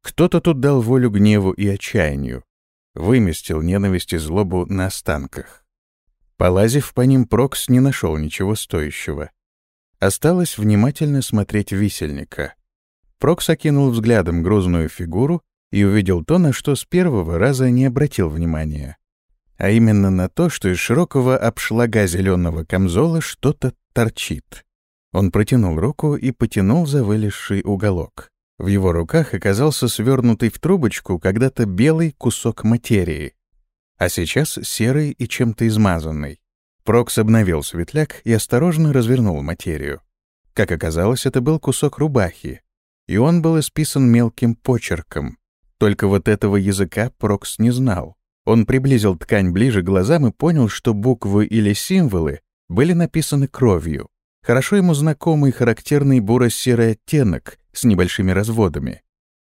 Кто-то тут дал волю гневу и отчаянию, выместил ненависть и злобу на останках. Полазив по ним, Прокс не нашел ничего стоящего. Осталось внимательно смотреть висельника. Прокс окинул взглядом грузную фигуру и увидел то, на что с первого раза не обратил внимания. А именно на то, что из широкого обшлага зеленого камзола что-то торчит. Он протянул руку и потянул за вылезший уголок. В его руках оказался свернутый в трубочку когда-то белый кусок материи, а сейчас серый и чем-то измазанный. Прокс обновил светляк и осторожно развернул материю. Как оказалось, это был кусок рубахи, и он был исписан мелким почерком. Только вот этого языка Прокс не знал. Он приблизил ткань ближе к глазам и понял, что буквы или символы были написаны кровью. Хорошо ему знакомый характерный буро-серый оттенок с небольшими разводами.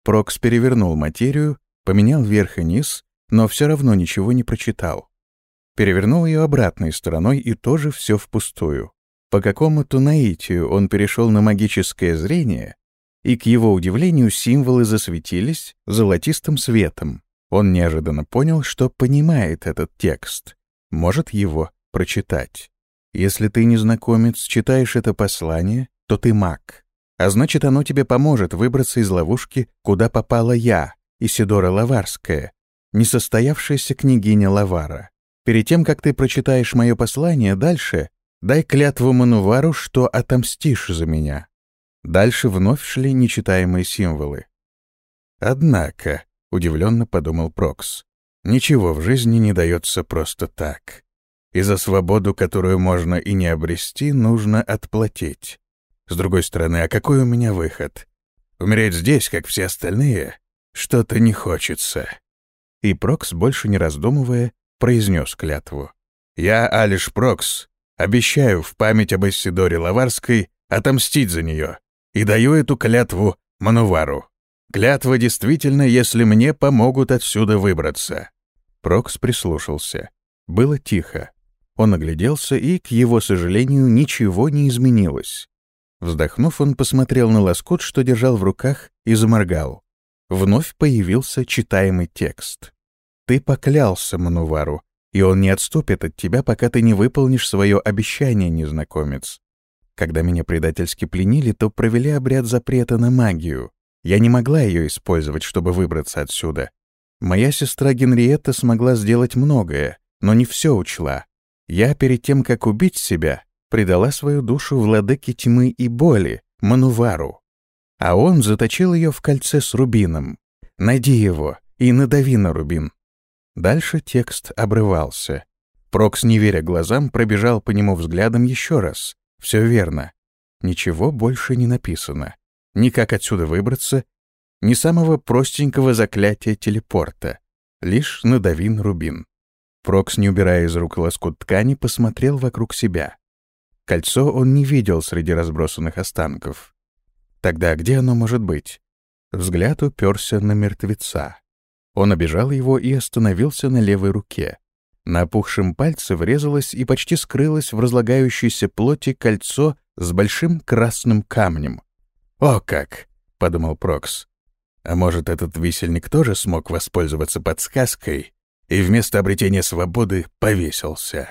Прокс перевернул материю, поменял верх и низ, но все равно ничего не прочитал. Перевернул ее обратной стороной и тоже все впустую. По какому-то наитию он перешел на магическое зрение, и, к его удивлению, символы засветились золотистым светом. Он неожиданно понял, что понимает этот текст, может его прочитать. Если ты незнакомец, читаешь это послание, то ты маг. А значит, оно тебе поможет выбраться из ловушки, куда попала я, Исидора Лаварская, несостоявшаяся княгиня Лавара. Перед тем, как ты прочитаешь мое послание дальше, дай клятву Манувару, что отомстишь за меня. Дальше вновь шли нечитаемые символы. Однако, — удивленно подумал Прокс, — ничего в жизни не дается просто так и за свободу, которую можно и не обрести, нужно отплатить. С другой стороны, а какой у меня выход? Умереть здесь, как все остальные? Что-то не хочется. И Прокс, больше не раздумывая, произнес клятву. «Я, Алиш Прокс, обещаю в память об Иссидоре Лаварской отомстить за нее и даю эту клятву Манувару. Клятва действительно, если мне помогут отсюда выбраться». Прокс прислушался. Было тихо. Он огляделся, и, к его сожалению, ничего не изменилось. Вздохнув, он посмотрел на лоскут, что держал в руках, и заморгал. Вновь появился читаемый текст. «Ты поклялся Манувару, и он не отступит от тебя, пока ты не выполнишь свое обещание, незнакомец. Когда меня предательски пленили, то провели обряд запрета на магию. Я не могла ее использовать, чтобы выбраться отсюда. Моя сестра Генриетта смогла сделать многое, но не все учла. Я перед тем, как убить себя, предала свою душу владыке тьмы и боли, Манувару. А он заточил ее в кольце с рубином. Найди его и надави на рубин. Дальше текст обрывался. Прокс, не веря глазам, пробежал по нему взглядом еще раз. Все верно. Ничего больше не написано. Ни как отсюда выбраться, ни самого простенького заклятия телепорта. Лишь надави на рубин. Прокс, не убирая из рук лоскут ткани, посмотрел вокруг себя. Кольцо он не видел среди разбросанных останков. Тогда где оно может быть? Взгляд уперся на мертвеца. Он обижал его и остановился на левой руке. На опухшем пальце врезалось и почти скрылось в разлагающейся плоти кольцо с большим красным камнем. «О как!» — подумал Прокс. «А может, этот висельник тоже смог воспользоваться подсказкой и вместо обретения свободы повесился?»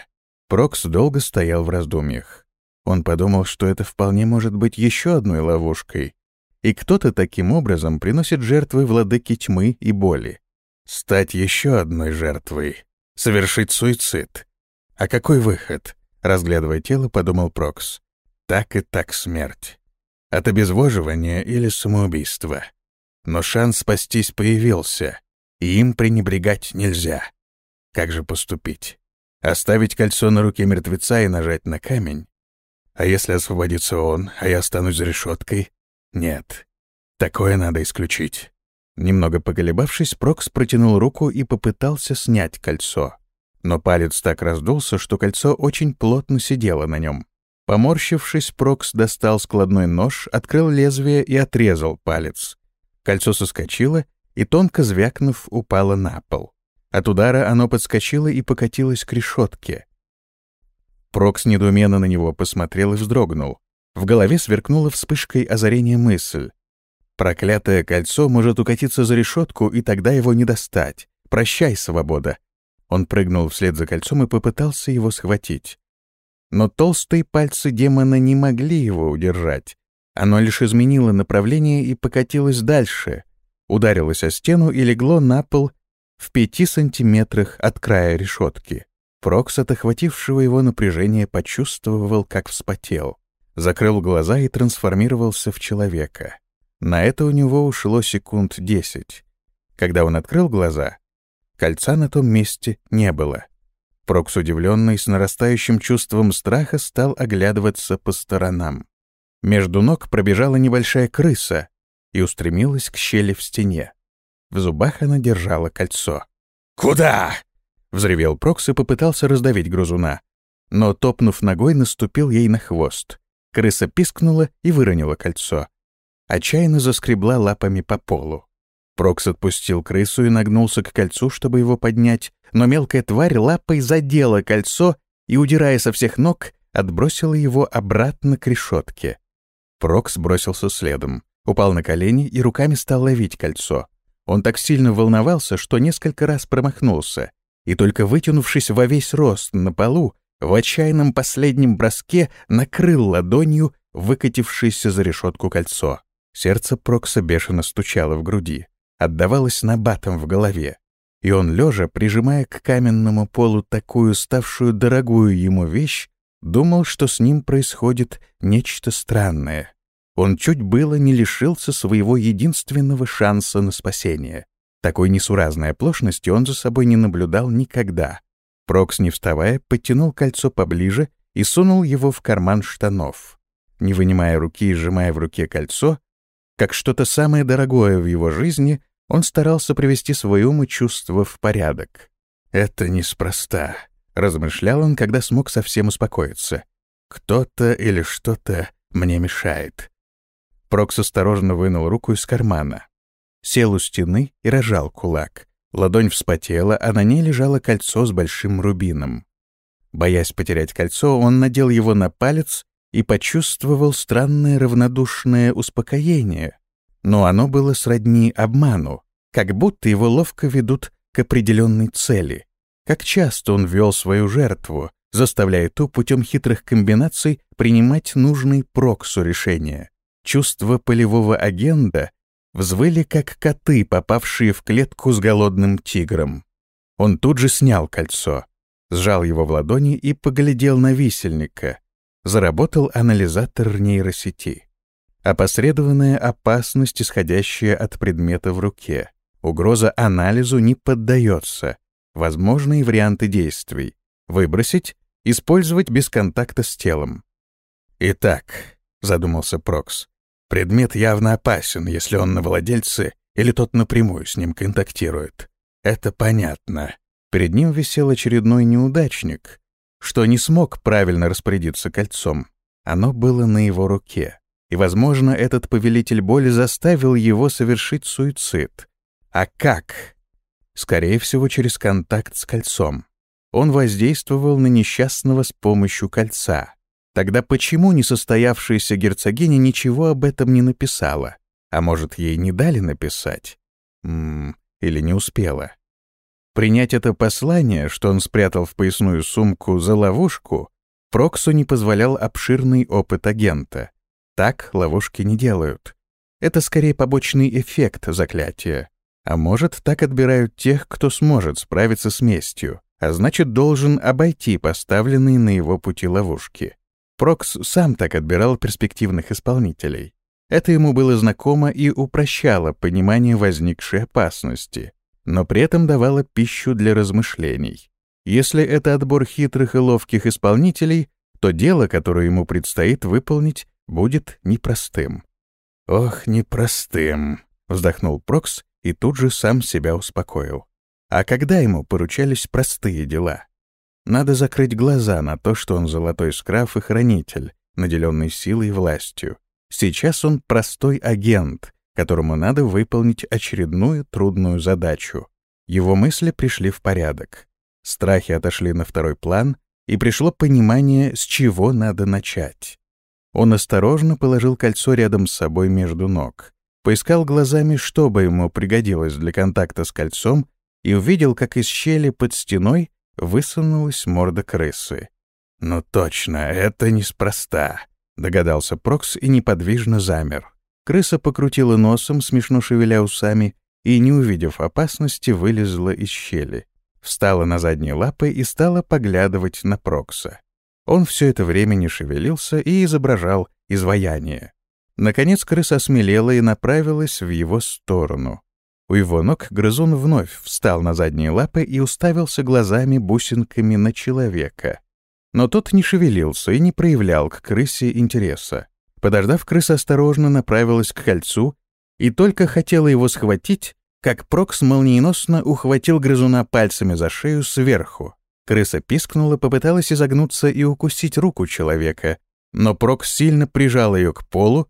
Прокс долго стоял в раздумьях. Он подумал, что это вполне может быть еще одной ловушкой, и кто-то таким образом приносит жертвы владыки тьмы и боли. Стать еще одной жертвой. Совершить суицид. А какой выход? Разглядывая тело, подумал Прокс. Так и так смерть. От обезвоживания или самоубийства. Но шанс спастись появился, и им пренебрегать нельзя. Как же поступить? Оставить кольцо на руке мертвеца и нажать на камень? А если освободится он, а я останусь за решеткой? Нет. Такое надо исключить. Немного поколебавшись, Прокс протянул руку и попытался снять кольцо. Но палец так раздулся, что кольцо очень плотно сидело на нем. Поморщившись, Прокс достал складной нож, открыл лезвие и отрезал палец. Кольцо соскочило и, тонко звякнув, упало на пол. От удара оно подскочило и покатилось к решетке. Прокс недоуменно на него посмотрел и вздрогнул. В голове сверкнула вспышкой озарения мысль. Проклятое кольцо может укатиться за решетку, и тогда его не достать. Прощай, свобода. Он прыгнул вслед за кольцом и попытался его схватить. Но толстые пальцы демона не могли его удержать. Оно лишь изменило направление и покатилось дальше, ударилось о стену и легло на пол в пяти сантиметрах от края решетки. Прокс от охватившего его напряжения почувствовал, как вспотел. Закрыл глаза и трансформировался в человека. На это у него ушло секунд десять. Когда он открыл глаза, кольца на том месте не было. Прокс, удивленный, с нарастающим чувством страха, стал оглядываться по сторонам. Между ног пробежала небольшая крыса и устремилась к щели в стене. В зубах она держала кольцо. «Куда?» — взревел Прокс и попытался раздавить грызуна. Но, топнув ногой, наступил ей на хвост. Крыса пискнула и выронила кольцо отчаянно заскребла лапами по полу. Прокс отпустил крысу и нагнулся к кольцу, чтобы его поднять, но мелкая тварь лапой задела кольцо и, удирая со всех ног, отбросила его обратно к решетке. Прокс бросился следом, упал на колени и руками стал ловить кольцо. Он так сильно волновался, что несколько раз промахнулся, и только вытянувшись во весь рост на полу, в отчаянном последнем броске накрыл ладонью выкатившееся за решетку кольцо. Сердце Прокса бешено стучало в груди, отдавалось набатом в голове. И он, лежа, прижимая к каменному полу такую ставшую дорогую ему вещь, думал, что с ним происходит нечто странное. Он чуть было не лишился своего единственного шанса на спасение. Такой несуразной оплошности он за собой не наблюдал никогда. Прокс, не вставая, подтянул кольцо поближе и сунул его в карман штанов. Не вынимая руки и сжимая в руке кольцо, как что-то самое дорогое в его жизни, он старался привести свой ум и чувства в порядок. «Это неспроста», — размышлял он, когда смог совсем успокоиться. «Кто-то или что-то мне мешает». Прокс осторожно вынул руку из кармана. Сел у стены и рожал кулак. Ладонь вспотела, а на ней лежало кольцо с большим рубином. Боясь потерять кольцо, он надел его на палец и почувствовал странное равнодушное успокоение, но оно было сродни обману, как будто его ловко ведут к определенной цели. Как часто он вел свою жертву, заставляя ту путем хитрых комбинаций принимать нужный проксу решения. Чувства полевого агента взвыли, как коты, попавшие в клетку с голодным тигром. Он тут же снял кольцо, сжал его в ладони и поглядел на висельника, заработал анализатор нейросети. Опосредованная опасность, исходящая от предмета в руке. Угроза анализу не поддается. Возможные варианты действий. Выбросить, использовать без контакта с телом. «Итак», — задумался Прокс, — «предмет явно опасен, если он на владельце или тот напрямую с ним контактирует. Это понятно. Перед ним висел очередной неудачник, что не смог правильно распорядиться кольцом. Оно было на его руке. И, возможно, этот повелитель боли заставил его совершить суицид. А как? Скорее всего, через контакт с кольцом. Он воздействовал на несчастного с помощью кольца. Тогда почему несостоявшаяся герцогиня ничего об этом не написала? А может, ей не дали написать? М -м, или не успела? Принять это послание, что он спрятал в поясную сумку за ловушку, Проксу не позволял обширный опыт агента. Так ловушки не делают. Это скорее побочный эффект заклятия. А может, так отбирают тех, кто сможет справиться с местью, а значит, должен обойти поставленные на его пути ловушки. Прокс сам так отбирал перспективных исполнителей. Это ему было знакомо и упрощало понимание возникшей опасности, но при этом давало пищу для размышлений. Если это отбор хитрых и ловких исполнителей, то дело, которое ему предстоит выполнить, будет непростым. «Ох, непростым», — вздохнул Прокс и тут же сам себя успокоил. А когда ему поручались простые дела? Надо закрыть глаза на то, что он золотой скраф и хранитель, наделенный силой и властью. Сейчас он простой агент, которому надо выполнить очередную трудную задачу. Его мысли пришли в порядок. Страхи отошли на второй план, и пришло понимание, с чего надо начать. Он осторожно положил кольцо рядом с собой между ног, поискал глазами, что бы ему пригодилось для контакта с кольцом, и увидел, как из щели под стеной высунулась морда крысы. «Ну точно, это неспроста», — догадался Прокс и неподвижно замер. Крыса покрутила носом, смешно шевеля усами, и, не увидев опасности, вылезла из щели. Встала на задние лапы и стала поглядывать на Прокса. Он все это время не шевелился и изображал изваяние. Наконец крыса осмелела и направилась в его сторону. У его ног грызун вновь встал на задние лапы и уставился глазами-бусинками на человека. Но тот не шевелился и не проявлял к крысе интереса. Подождав, крыса осторожно направилась к кольцу и только хотела его схватить, как Прокс молниеносно ухватил грызуна пальцами за шею сверху. Крыса пискнула, попыталась изогнуться и укусить руку человека, но Прокс сильно прижал ее к полу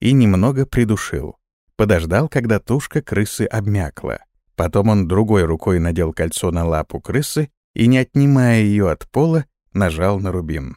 и немного придушил. Подождал, когда тушка крысы обмякла. Потом он другой рукой надел кольцо на лапу крысы и, не отнимая ее от пола, нажал на рубин.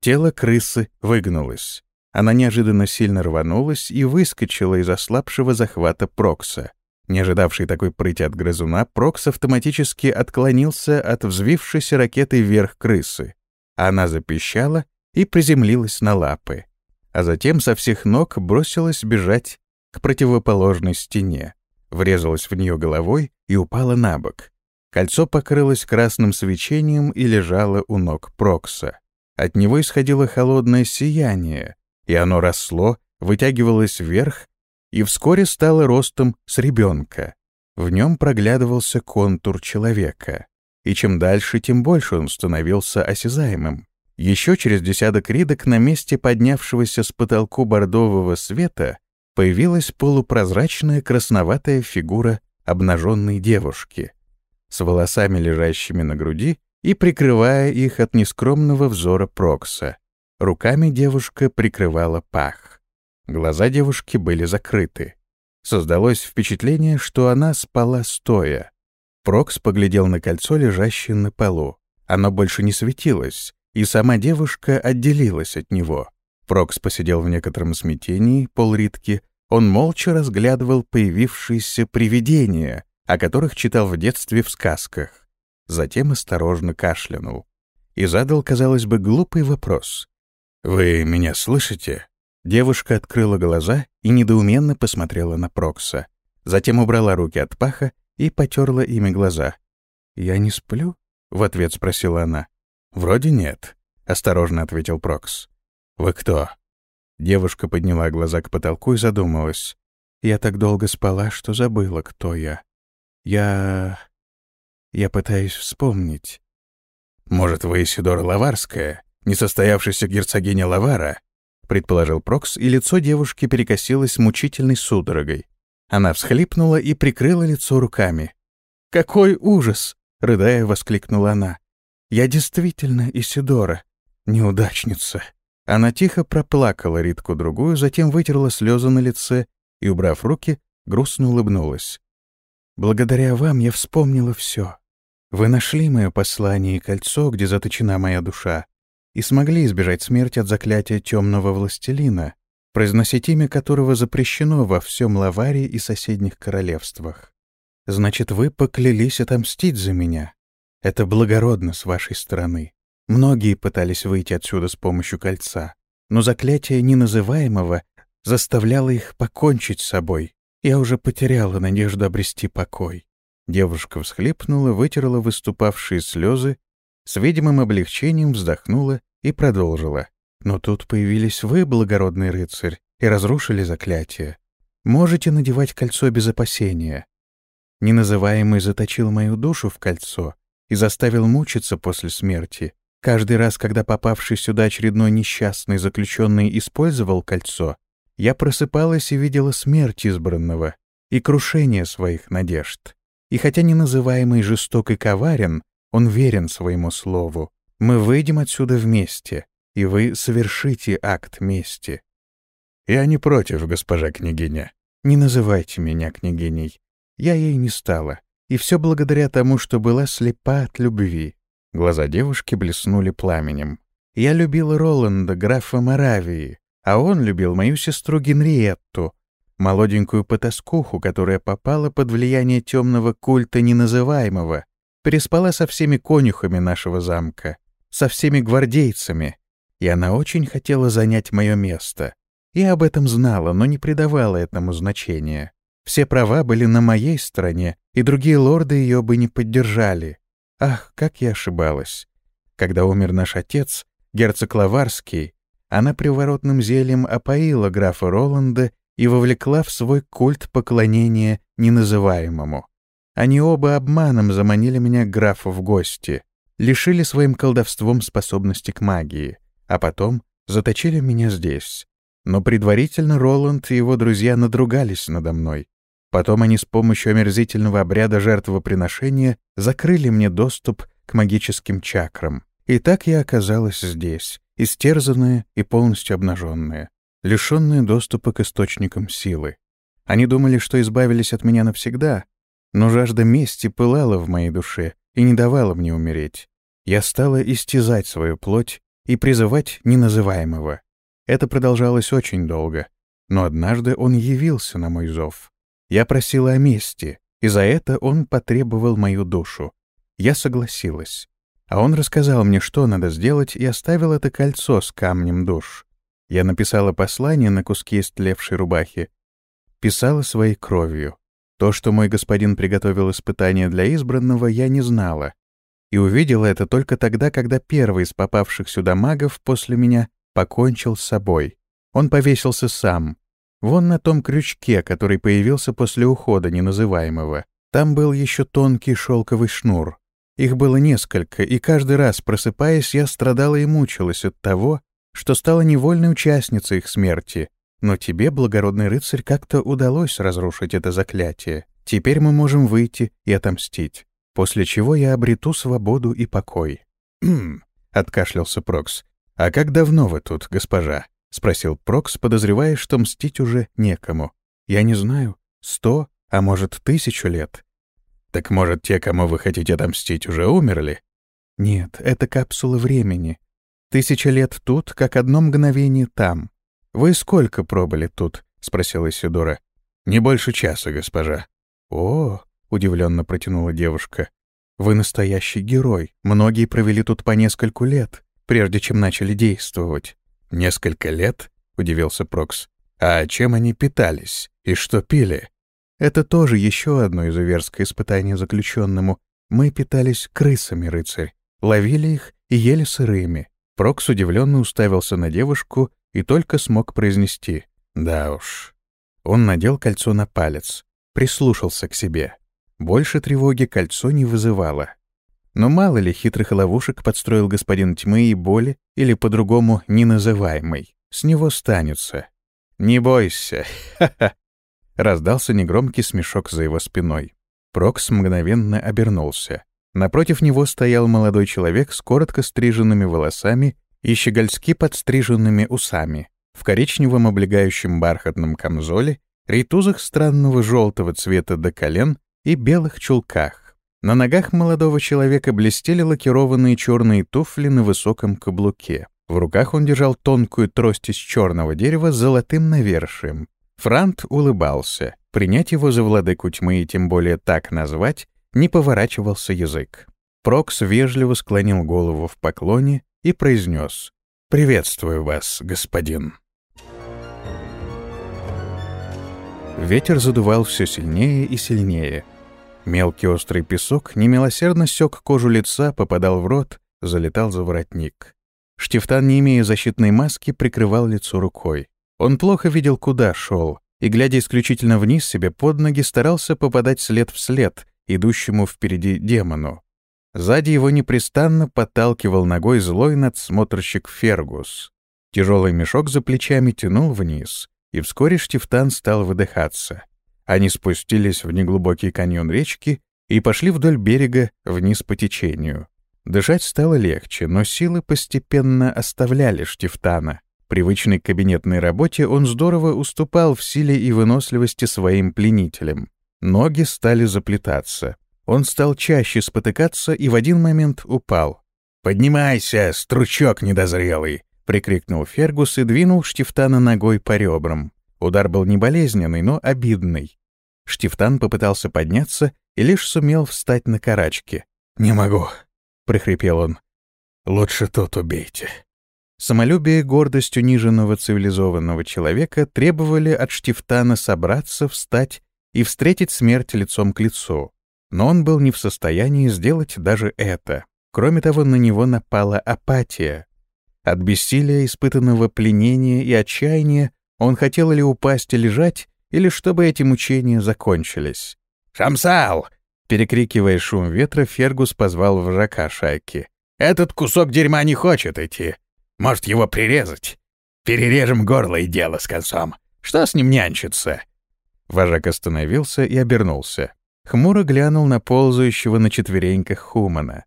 Тело крысы выгнулось. Она неожиданно сильно рванулась и выскочила из ослабшего захвата Прокса. Не ожидавший такой прыти от грызуна, Прокс автоматически отклонился от взвившейся ракеты вверх крысы. Она запищала и приземлилась на лапы, а затем со всех ног бросилась бежать к противоположной стене, врезалась в нее головой и упала на бок. Кольцо покрылось красным свечением и лежало у ног Прокса. От него исходило холодное сияние, и оно росло, вытягивалось вверх и вскоре стало ростом с ребенка. В нем проглядывался контур человека, и чем дальше, тем больше он становился осязаемым. Еще через десяток ридок на месте поднявшегося с потолку бордового света появилась полупрозрачная красноватая фигура обнаженной девушки с волосами, лежащими на груди и прикрывая их от нескромного взора Прокса. Руками девушка прикрывала пах. Глаза девушки были закрыты. Создалось впечатление, что она спала стоя. Прокс поглядел на кольцо, лежащее на полу. Оно больше не светилось, и сама девушка отделилась от него. Прокс посидел в некотором смятении, полритки. Он молча разглядывал появившиеся привидения, о которых читал в детстве в сказках. Затем осторожно кашлянул. И задал, казалось бы, глупый вопрос. «Вы меня слышите?» Девушка открыла глаза и недоуменно посмотрела на Прокса. Затем убрала руки от паха и потерла ими глаза. «Я не сплю?» — в ответ спросила она. «Вроде нет», — осторожно ответил Прокс. «Вы кто?» Девушка подняла глаза к потолку и задумалась. «Я так долго спала, что забыла, кто я. Я... я пытаюсь вспомнить». «Может, вы Исидора Лаварская?» несостоявшаяся герцогиня Лавара, предположил Прокс, и лицо девушки перекосилось мучительной судорогой. Она всхлипнула и прикрыла лицо руками. «Какой ужас!» — рыдая, воскликнула она. «Я действительно Исидора, неудачница». Она тихо проплакала Ритку-другую, затем вытерла слезы на лице и, убрав руки, грустно улыбнулась. «Благодаря вам я вспомнила все. Вы нашли мое послание и кольцо, где заточена моя душа, и смогли избежать смерти от заклятия темного властелина, произносить имя которого запрещено во всем Лаваре и соседних королевствах. Значит, вы поклялись отомстить за меня. Это благородно с вашей стороны. Многие пытались выйти отсюда с помощью кольца, но заклятие неназываемого заставляло их покончить с собой. Я уже потеряла надежду обрести покой. Девушка всхлипнула, вытерла выступавшие слезы, с видимым облегчением вздохнула и продолжила. «Но тут появились вы, благородный рыцарь, и разрушили заклятие. Можете надевать кольцо без опасения. Неназываемый заточил мою душу в кольцо и заставил мучиться после смерти, Каждый раз, когда попавший сюда очередной несчастный заключенный использовал кольцо, я просыпалась и видела смерть избранного и крушение своих надежд. И хотя не называемый жесток и коварен, он верен своему слову. Мы выйдем отсюда вместе, и вы совершите акт мести. Я не против, госпожа княгиня. Не называйте меня княгиней. Я ей не стала. И все благодаря тому, что была слепа от любви. Глаза девушки блеснули пламенем. «Я любила Роланда, графа Моравии, а он любил мою сестру Генриетту, молоденькую потаскуху, которая попала под влияние темного культа неназываемого, переспала со всеми конюхами нашего замка, со всеми гвардейцами, и она очень хотела занять мое место. Я об этом знала, но не придавала этому значения. Все права были на моей стороне, и другие лорды ее бы не поддержали. Ах, как я ошибалась. Когда умер наш отец, герцог Лаварский, она приворотным зельем опоила графа Роланда и вовлекла в свой культ поклонения неназываемому. Они оба обманом заманили меня к графу в гости, лишили своим колдовством способности к магии, а потом заточили меня здесь. Но предварительно Роланд и его друзья надругались надо мной, Потом они с помощью омерзительного обряда жертвоприношения закрыли мне доступ к магическим чакрам. И так я оказалась здесь, истерзанная и полностью обнаженная, лишенная доступа к источникам силы. Они думали, что избавились от меня навсегда, но жажда мести пылала в моей душе и не давала мне умереть. Я стала истязать свою плоть и призывать неназываемого. Это продолжалось очень долго, но однажды он явился на мой зов. Я просила о мести, и за это он потребовал мою душу. Я согласилась. А он рассказал мне, что надо сделать, и оставил это кольцо с камнем душ. Я написала послание на куске истлевшей рубахи. Писала своей кровью. То, что мой господин приготовил испытание для избранного, я не знала. И увидела это только тогда, когда первый из попавших сюда магов после меня покончил с собой. Он повесился сам, Вон на том крючке, который появился после ухода неназываемого. Там был еще тонкий шелковый шнур. Их было несколько, и каждый раз, просыпаясь, я страдала и мучилась от того, что стала невольной участницей их смерти. Но тебе, благородный рыцарь, как-то удалось разрушить это заклятие. Теперь мы можем выйти и отомстить, после чего я обрету свободу и покой. «Хм», — откашлялся Прокс. «А как давно вы тут, госпожа?» — спросил Прокс, подозревая, что мстить уже некому. «Я не знаю. Сто, а может, тысячу лет». «Так, может, те, кому вы хотите отомстить, уже умерли?» «Нет, это капсула времени. Тысяча лет тут, как одно мгновение там. Вы сколько пробыли тут?» — спросила Исидора. «Не больше часа, госпожа». «О!» — удивленно протянула девушка. «Вы настоящий герой. Многие провели тут по нескольку лет, прежде чем начали действовать. «Несколько лет?» — удивился Прокс. «А чем они питались? И что пили?» «Это тоже еще одно изуверское испытание заключенному. Мы питались крысами, рыцарь. Ловили их и ели сырыми». Прокс удивленно уставился на девушку и только смог произнести «Да уж». Он надел кольцо на палец, прислушался к себе. Больше тревоги кольцо не вызывало. Но мало ли хитрых ловушек подстроил господин тьмы и боли, или по-другому неназываемый. С него станется. «Не бойся!» Раздался негромкий смешок за его спиной. Прокс мгновенно обернулся. Напротив него стоял молодой человек с коротко стриженными волосами и щегольски подстриженными усами, в коричневом облегающем бархатном камзоле, ритузах странного желтого цвета до колен и белых чулках. На ногах молодого человека блестели лакированные черные туфли на высоком каблуке. В руках он держал тонкую трость из черного дерева с золотым навершием. Франт улыбался. Принять его за владыку тьмы и тем более так назвать не поворачивался язык. Прокс вежливо склонил голову в поклоне и произнес «Приветствую вас, господин». Ветер задувал все сильнее и сильнее. Мелкий острый песок немилосердно сёк кожу лица, попадал в рот, залетал за воротник. Штифтан, не имея защитной маски, прикрывал лицо рукой. Он плохо видел, куда шел, и, глядя исключительно вниз себе под ноги, старался попадать след в след, идущему впереди демону. Сзади его непрестанно подталкивал ногой злой надсмотрщик Фергус. Тяжелый мешок за плечами тянул вниз, и вскоре Штифтан стал выдыхаться. Они спустились в неглубокий каньон речки и пошли вдоль берега вниз по течению. Дышать стало легче, но силы постепенно оставляли Штифтана. Привычной кабинетной работе он здорово уступал в силе и выносливости своим пленителям. Ноги стали заплетаться. Он стал чаще спотыкаться и в один момент упал. «Поднимайся, стручок недозрелый!» — прикрикнул Фергус и двинул Штифтана ногой по ребрам. Удар был не болезненный, но обидный. Штифтан попытался подняться и лишь сумел встать на карачки. «Не могу», — прихрипел он. «Лучше тут убейте». Самолюбие и гордость униженного цивилизованного человека требовали от Штифтана собраться, встать и встретить смерть лицом к лицу. Но он был не в состоянии сделать даже это. Кроме того, на него напала апатия. От бессилия, испытанного пленения и отчаяния он хотел или упасть и лежать, или чтобы эти мучения закончились. «Шамсал!» Перекрикивая шум ветра, Фергус позвал вожака шайки. «Этот кусок дерьма не хочет идти. Может, его прирезать? Перережем горло и дело с концом. Что с ним нянчиться?» Вожак остановился и обернулся. Хмуро глянул на ползающего на четвереньках Хумана.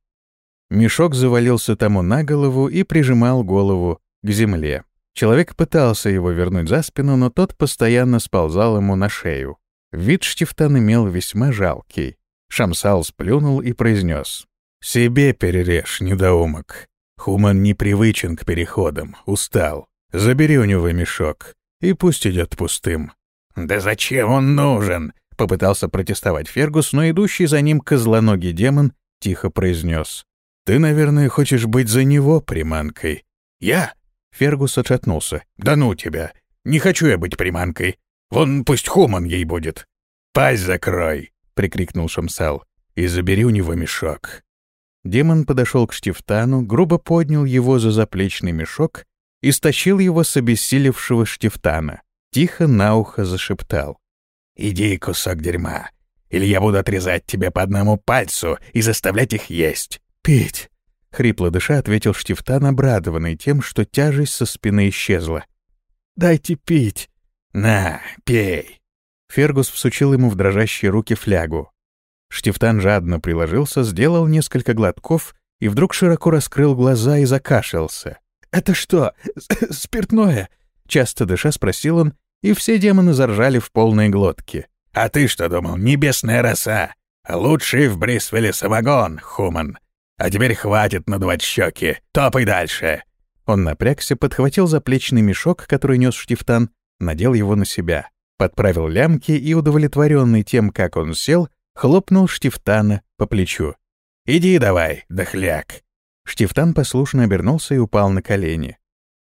Мешок завалился тому на голову и прижимал голову к земле. Человек пытался его вернуть за спину, но тот постоянно сползал ему на шею. Вид Штифтан имел весьма жалкий. Шамсал сплюнул и произнес. «Себе перережь, недоумок. Хуман непривычен к переходам, устал. Забери у него мешок, и пусть идет пустым. «Да зачем он нужен?» — попытался протестовать Фергус, но идущий за ним козлоногий демон тихо произнес. «Ты, наверное, хочешь быть за него приманкой». «Я?» — Фергус отшатнулся. «Да ну тебя! Не хочу я быть приманкой. Вон пусть Хуман ей будет». «Пасть закрой!» — прикрикнул Шамсал. «И забери у него мешок». Демон подошел к Штифтану, грубо поднял его за заплечный мешок и стащил его с обессилевшего Штифтана тихо на ухо зашептал. «Иди, кусок дерьма, или я буду отрезать тебе по одному пальцу и заставлять их есть. Пить!» Хрипло дыша ответил Штифтан, обрадованный тем, что тяжесть со спины исчезла. «Дайте пить!» «На, пей!» Фергус всучил ему в дрожащие руки флягу. Штифтан жадно приложился, сделал несколько глотков и вдруг широко раскрыл глаза и закашлялся. «Это что, спиртное?» Часто дыша спросил он и все демоны заржали в полные глотки. «А ты что думал, небесная роса? Лучший в Брисвеле самогон, Хуман. А теперь хватит надувать щеки, топай дальше!» Он напрягся, подхватил заплечный мешок, который нес Штифтан, надел его на себя, подправил лямки и, удовлетворенный тем, как он сел, хлопнул Штифтана по плечу. «Иди давай, дохляк!» Штифтан послушно обернулся и упал на колени.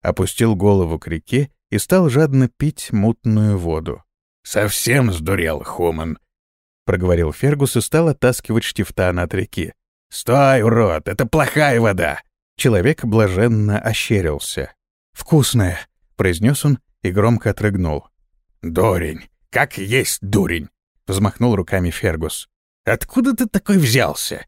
Опустил голову к реке и стал жадно пить мутную воду. «Совсем сдурел, Хуман!» — проговорил Фергус и стал оттаскивать Штифтана от реки. «Стой, урод, это плохая вода!» Человек блаженно ощерился. «Вкусная!» — произнес он и громко отрыгнул. «Дурень! Как есть дурень!» — взмахнул руками Фергус. «Откуда ты такой взялся?»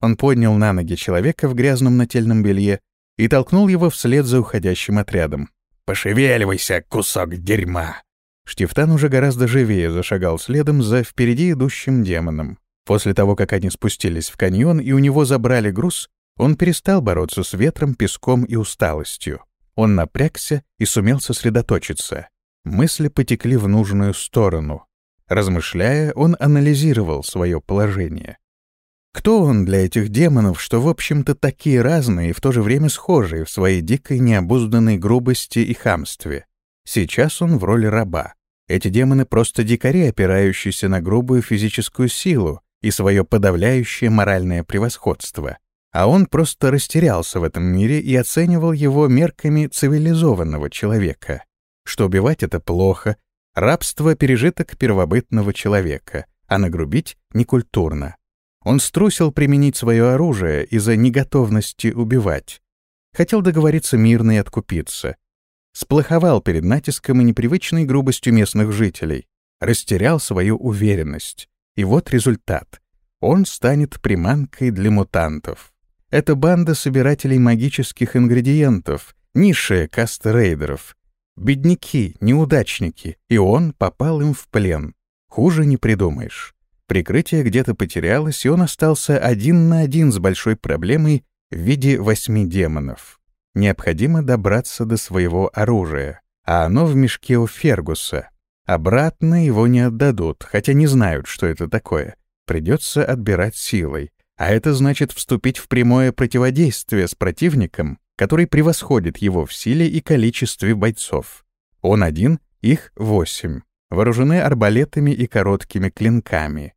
Он поднял на ноги человека в грязном нательном белье и толкнул его вслед за уходящим отрядом. «Пошевеливайся, кусок дерьма!» Штифтан уже гораздо живее зашагал следом за впереди идущим демоном. После того, как они спустились в каньон и у него забрали груз, он перестал бороться с ветром, песком и усталостью. Он напрягся и сумел сосредоточиться. Мысли потекли в нужную сторону. Размышляя, он анализировал свое положение. Кто он для этих демонов, что, в общем-то, такие разные и в то же время схожие в своей дикой необузданной грубости и хамстве? Сейчас он в роли раба. Эти демоны просто дикари, опирающиеся на грубую физическую силу и свое подавляющее моральное превосходство. А он просто растерялся в этом мире и оценивал его мерками цивилизованного человека. Что убивать — это плохо, рабство — пережиток первобытного человека, а нагрубить — некультурно. Он струсил применить свое оружие из-за неготовности убивать. Хотел договориться мирно и откупиться. Сплоховал перед натиском и непривычной грубостью местных жителей. Растерял свою уверенность. И вот результат. Он станет приманкой для мутантов. Это банда собирателей магических ингредиентов, низшая каста рейдеров. Бедняки, неудачники, и он попал им в плен. Хуже не придумаешь. Прикрытие где-то потерялось, и он остался один на один с большой проблемой в виде восьми демонов. Необходимо добраться до своего оружия, а оно в мешке у Фергуса. Обратно его не отдадут, хотя не знают, что это такое. Придется отбирать силой, а это значит вступить в прямое противодействие с противником, который превосходит его в силе и количестве бойцов. Он один, их восемь, вооружены арбалетами и короткими клинками.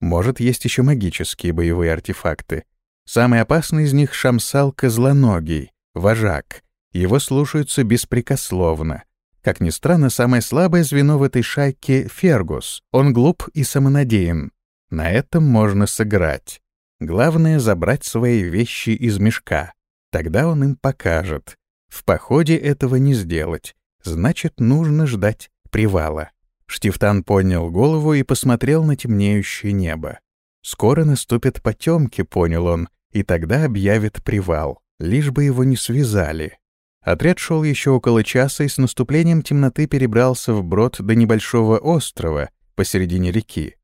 Может, есть еще магические боевые артефакты. Самый опасный из них — Шамсал Козлоногий, вожак. Его слушаются беспрекословно. Как ни странно, самое слабое звено в этой шайке — Фергус. Он глуп и самонадеян. На этом можно сыграть. Главное — забрать свои вещи из мешка. Тогда он им покажет. В походе этого не сделать. Значит, нужно ждать привала. Штифтан поднял голову и посмотрел на темнеющее небо. Скоро наступят потемки, понял он, и тогда объявит привал, лишь бы его не связали. Отряд шел еще около часа и с наступлением темноты перебрался вброд до небольшого острова посередине реки.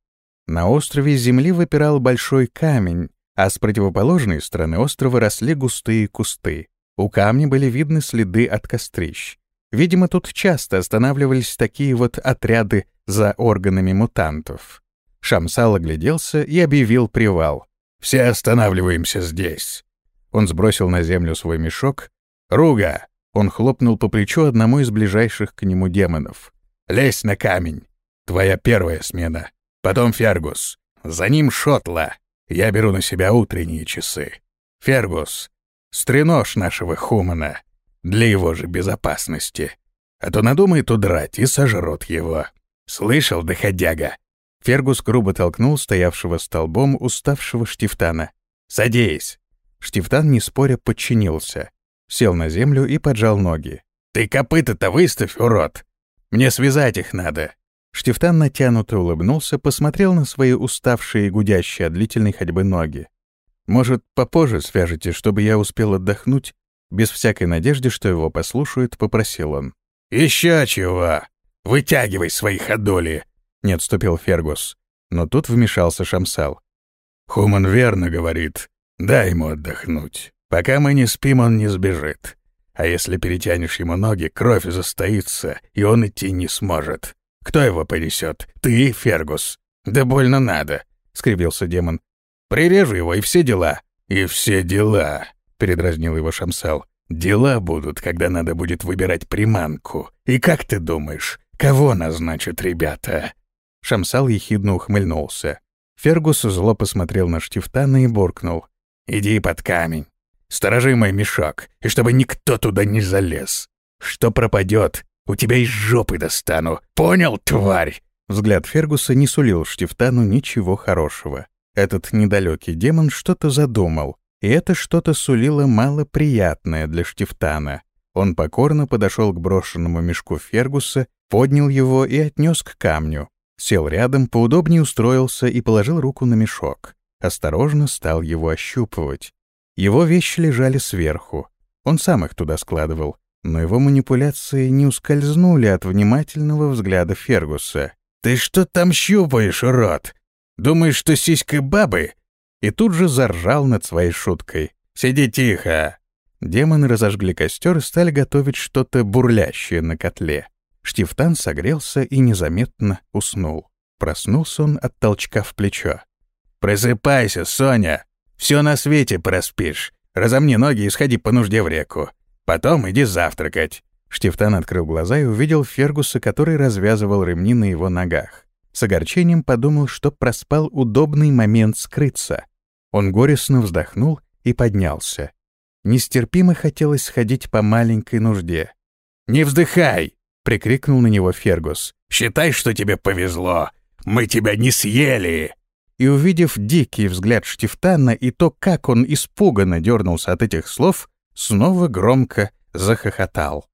На острове земли выпирал большой камень, а с противоположной стороны острова росли густые кусты. У камня были видны следы от кострищ. Видимо, тут часто останавливались такие вот отряды за органами мутантов. Шамсал огляделся и объявил привал. «Все останавливаемся здесь». Он сбросил на землю свой мешок. «Руга!» Он хлопнул по плечу одному из ближайших к нему демонов. «Лезь на камень. Твоя первая смена. Потом Фергус. За ним Шотла. Я беру на себя утренние часы. Фергус, стренож нашего Хумана для его же безопасности. А то надумает удрать и сожрут его. Слышал, доходяга?» Фергус грубо толкнул стоявшего столбом уставшего Штифтана. «Садись!» Штифтан, не споря, подчинился. Сел на землю и поджал ноги. «Ты копыта-то выставь, урод! Мне связать их надо!» Штифтан натянуто улыбнулся, посмотрел на свои уставшие и гудящие от длительной ходьбы ноги. «Может, попозже свяжете, чтобы я успел отдохнуть?» Без всякой надежды, что его послушают, попросил он. «Еще чего! Вытягивай свои ходоли!» — не отступил Фергус. Но тут вмешался Шамсал. «Хуман верно говорит. Дай ему отдохнуть. Пока мы не спим, он не сбежит. А если перетянешь ему ноги, кровь застоится, и он идти не сможет. Кто его понесет? Ты, Фергус?» «Да больно надо», — скривился демон. «Прирежу его, и все дела». «И все дела», передразнил его Шамсал. «Дела будут, когда надо будет выбирать приманку. И как ты думаешь, кого назначат ребята?» Шамсал ехидно ухмыльнулся. Фергус зло посмотрел на Штифтана и буркнул. «Иди под камень. Сторожи мой мешок, и чтобы никто туда не залез. Что пропадет, у тебя из жопы достану. Понял, тварь?» Взгляд Фергуса не сулил Штифтану ничего хорошего. Этот недалекий демон что-то задумал, и это что-то сулило малоприятное для Штифтана. Он покорно подошел к брошенному мешку Фергуса, поднял его и отнес к камню. Сел рядом, поудобнее устроился и положил руку на мешок. Осторожно стал его ощупывать. Его вещи лежали сверху. Он сам их туда складывал. Но его манипуляции не ускользнули от внимательного взгляда Фергуса. «Ты что там щупаешь, урод?» Думаешь, что сиська бабы?» И тут же заржал над своей шуткой. «Сиди тихо!» Демоны разожгли костер и стали готовить что-то бурлящее на котле. Штифтан согрелся и незаметно уснул. Проснулся он от толчка в плечо. «Просыпайся, Соня! Все на свете проспишь. Разомни ноги и сходи по нужде в реку. Потом иди завтракать». Штифтан открыл глаза и увидел Фергуса, который развязывал ремни на его ногах. С огорчением подумал, что проспал удобный момент скрыться. Он горестно вздохнул и поднялся. Нестерпимо хотелось сходить по маленькой нужде. «Не вздыхай!» — прикрикнул на него Фергус. «Считай, что тебе повезло! Мы тебя не съели!» И увидев дикий взгляд Штифтана и то, как он испуганно дернулся от этих слов, снова громко захохотал.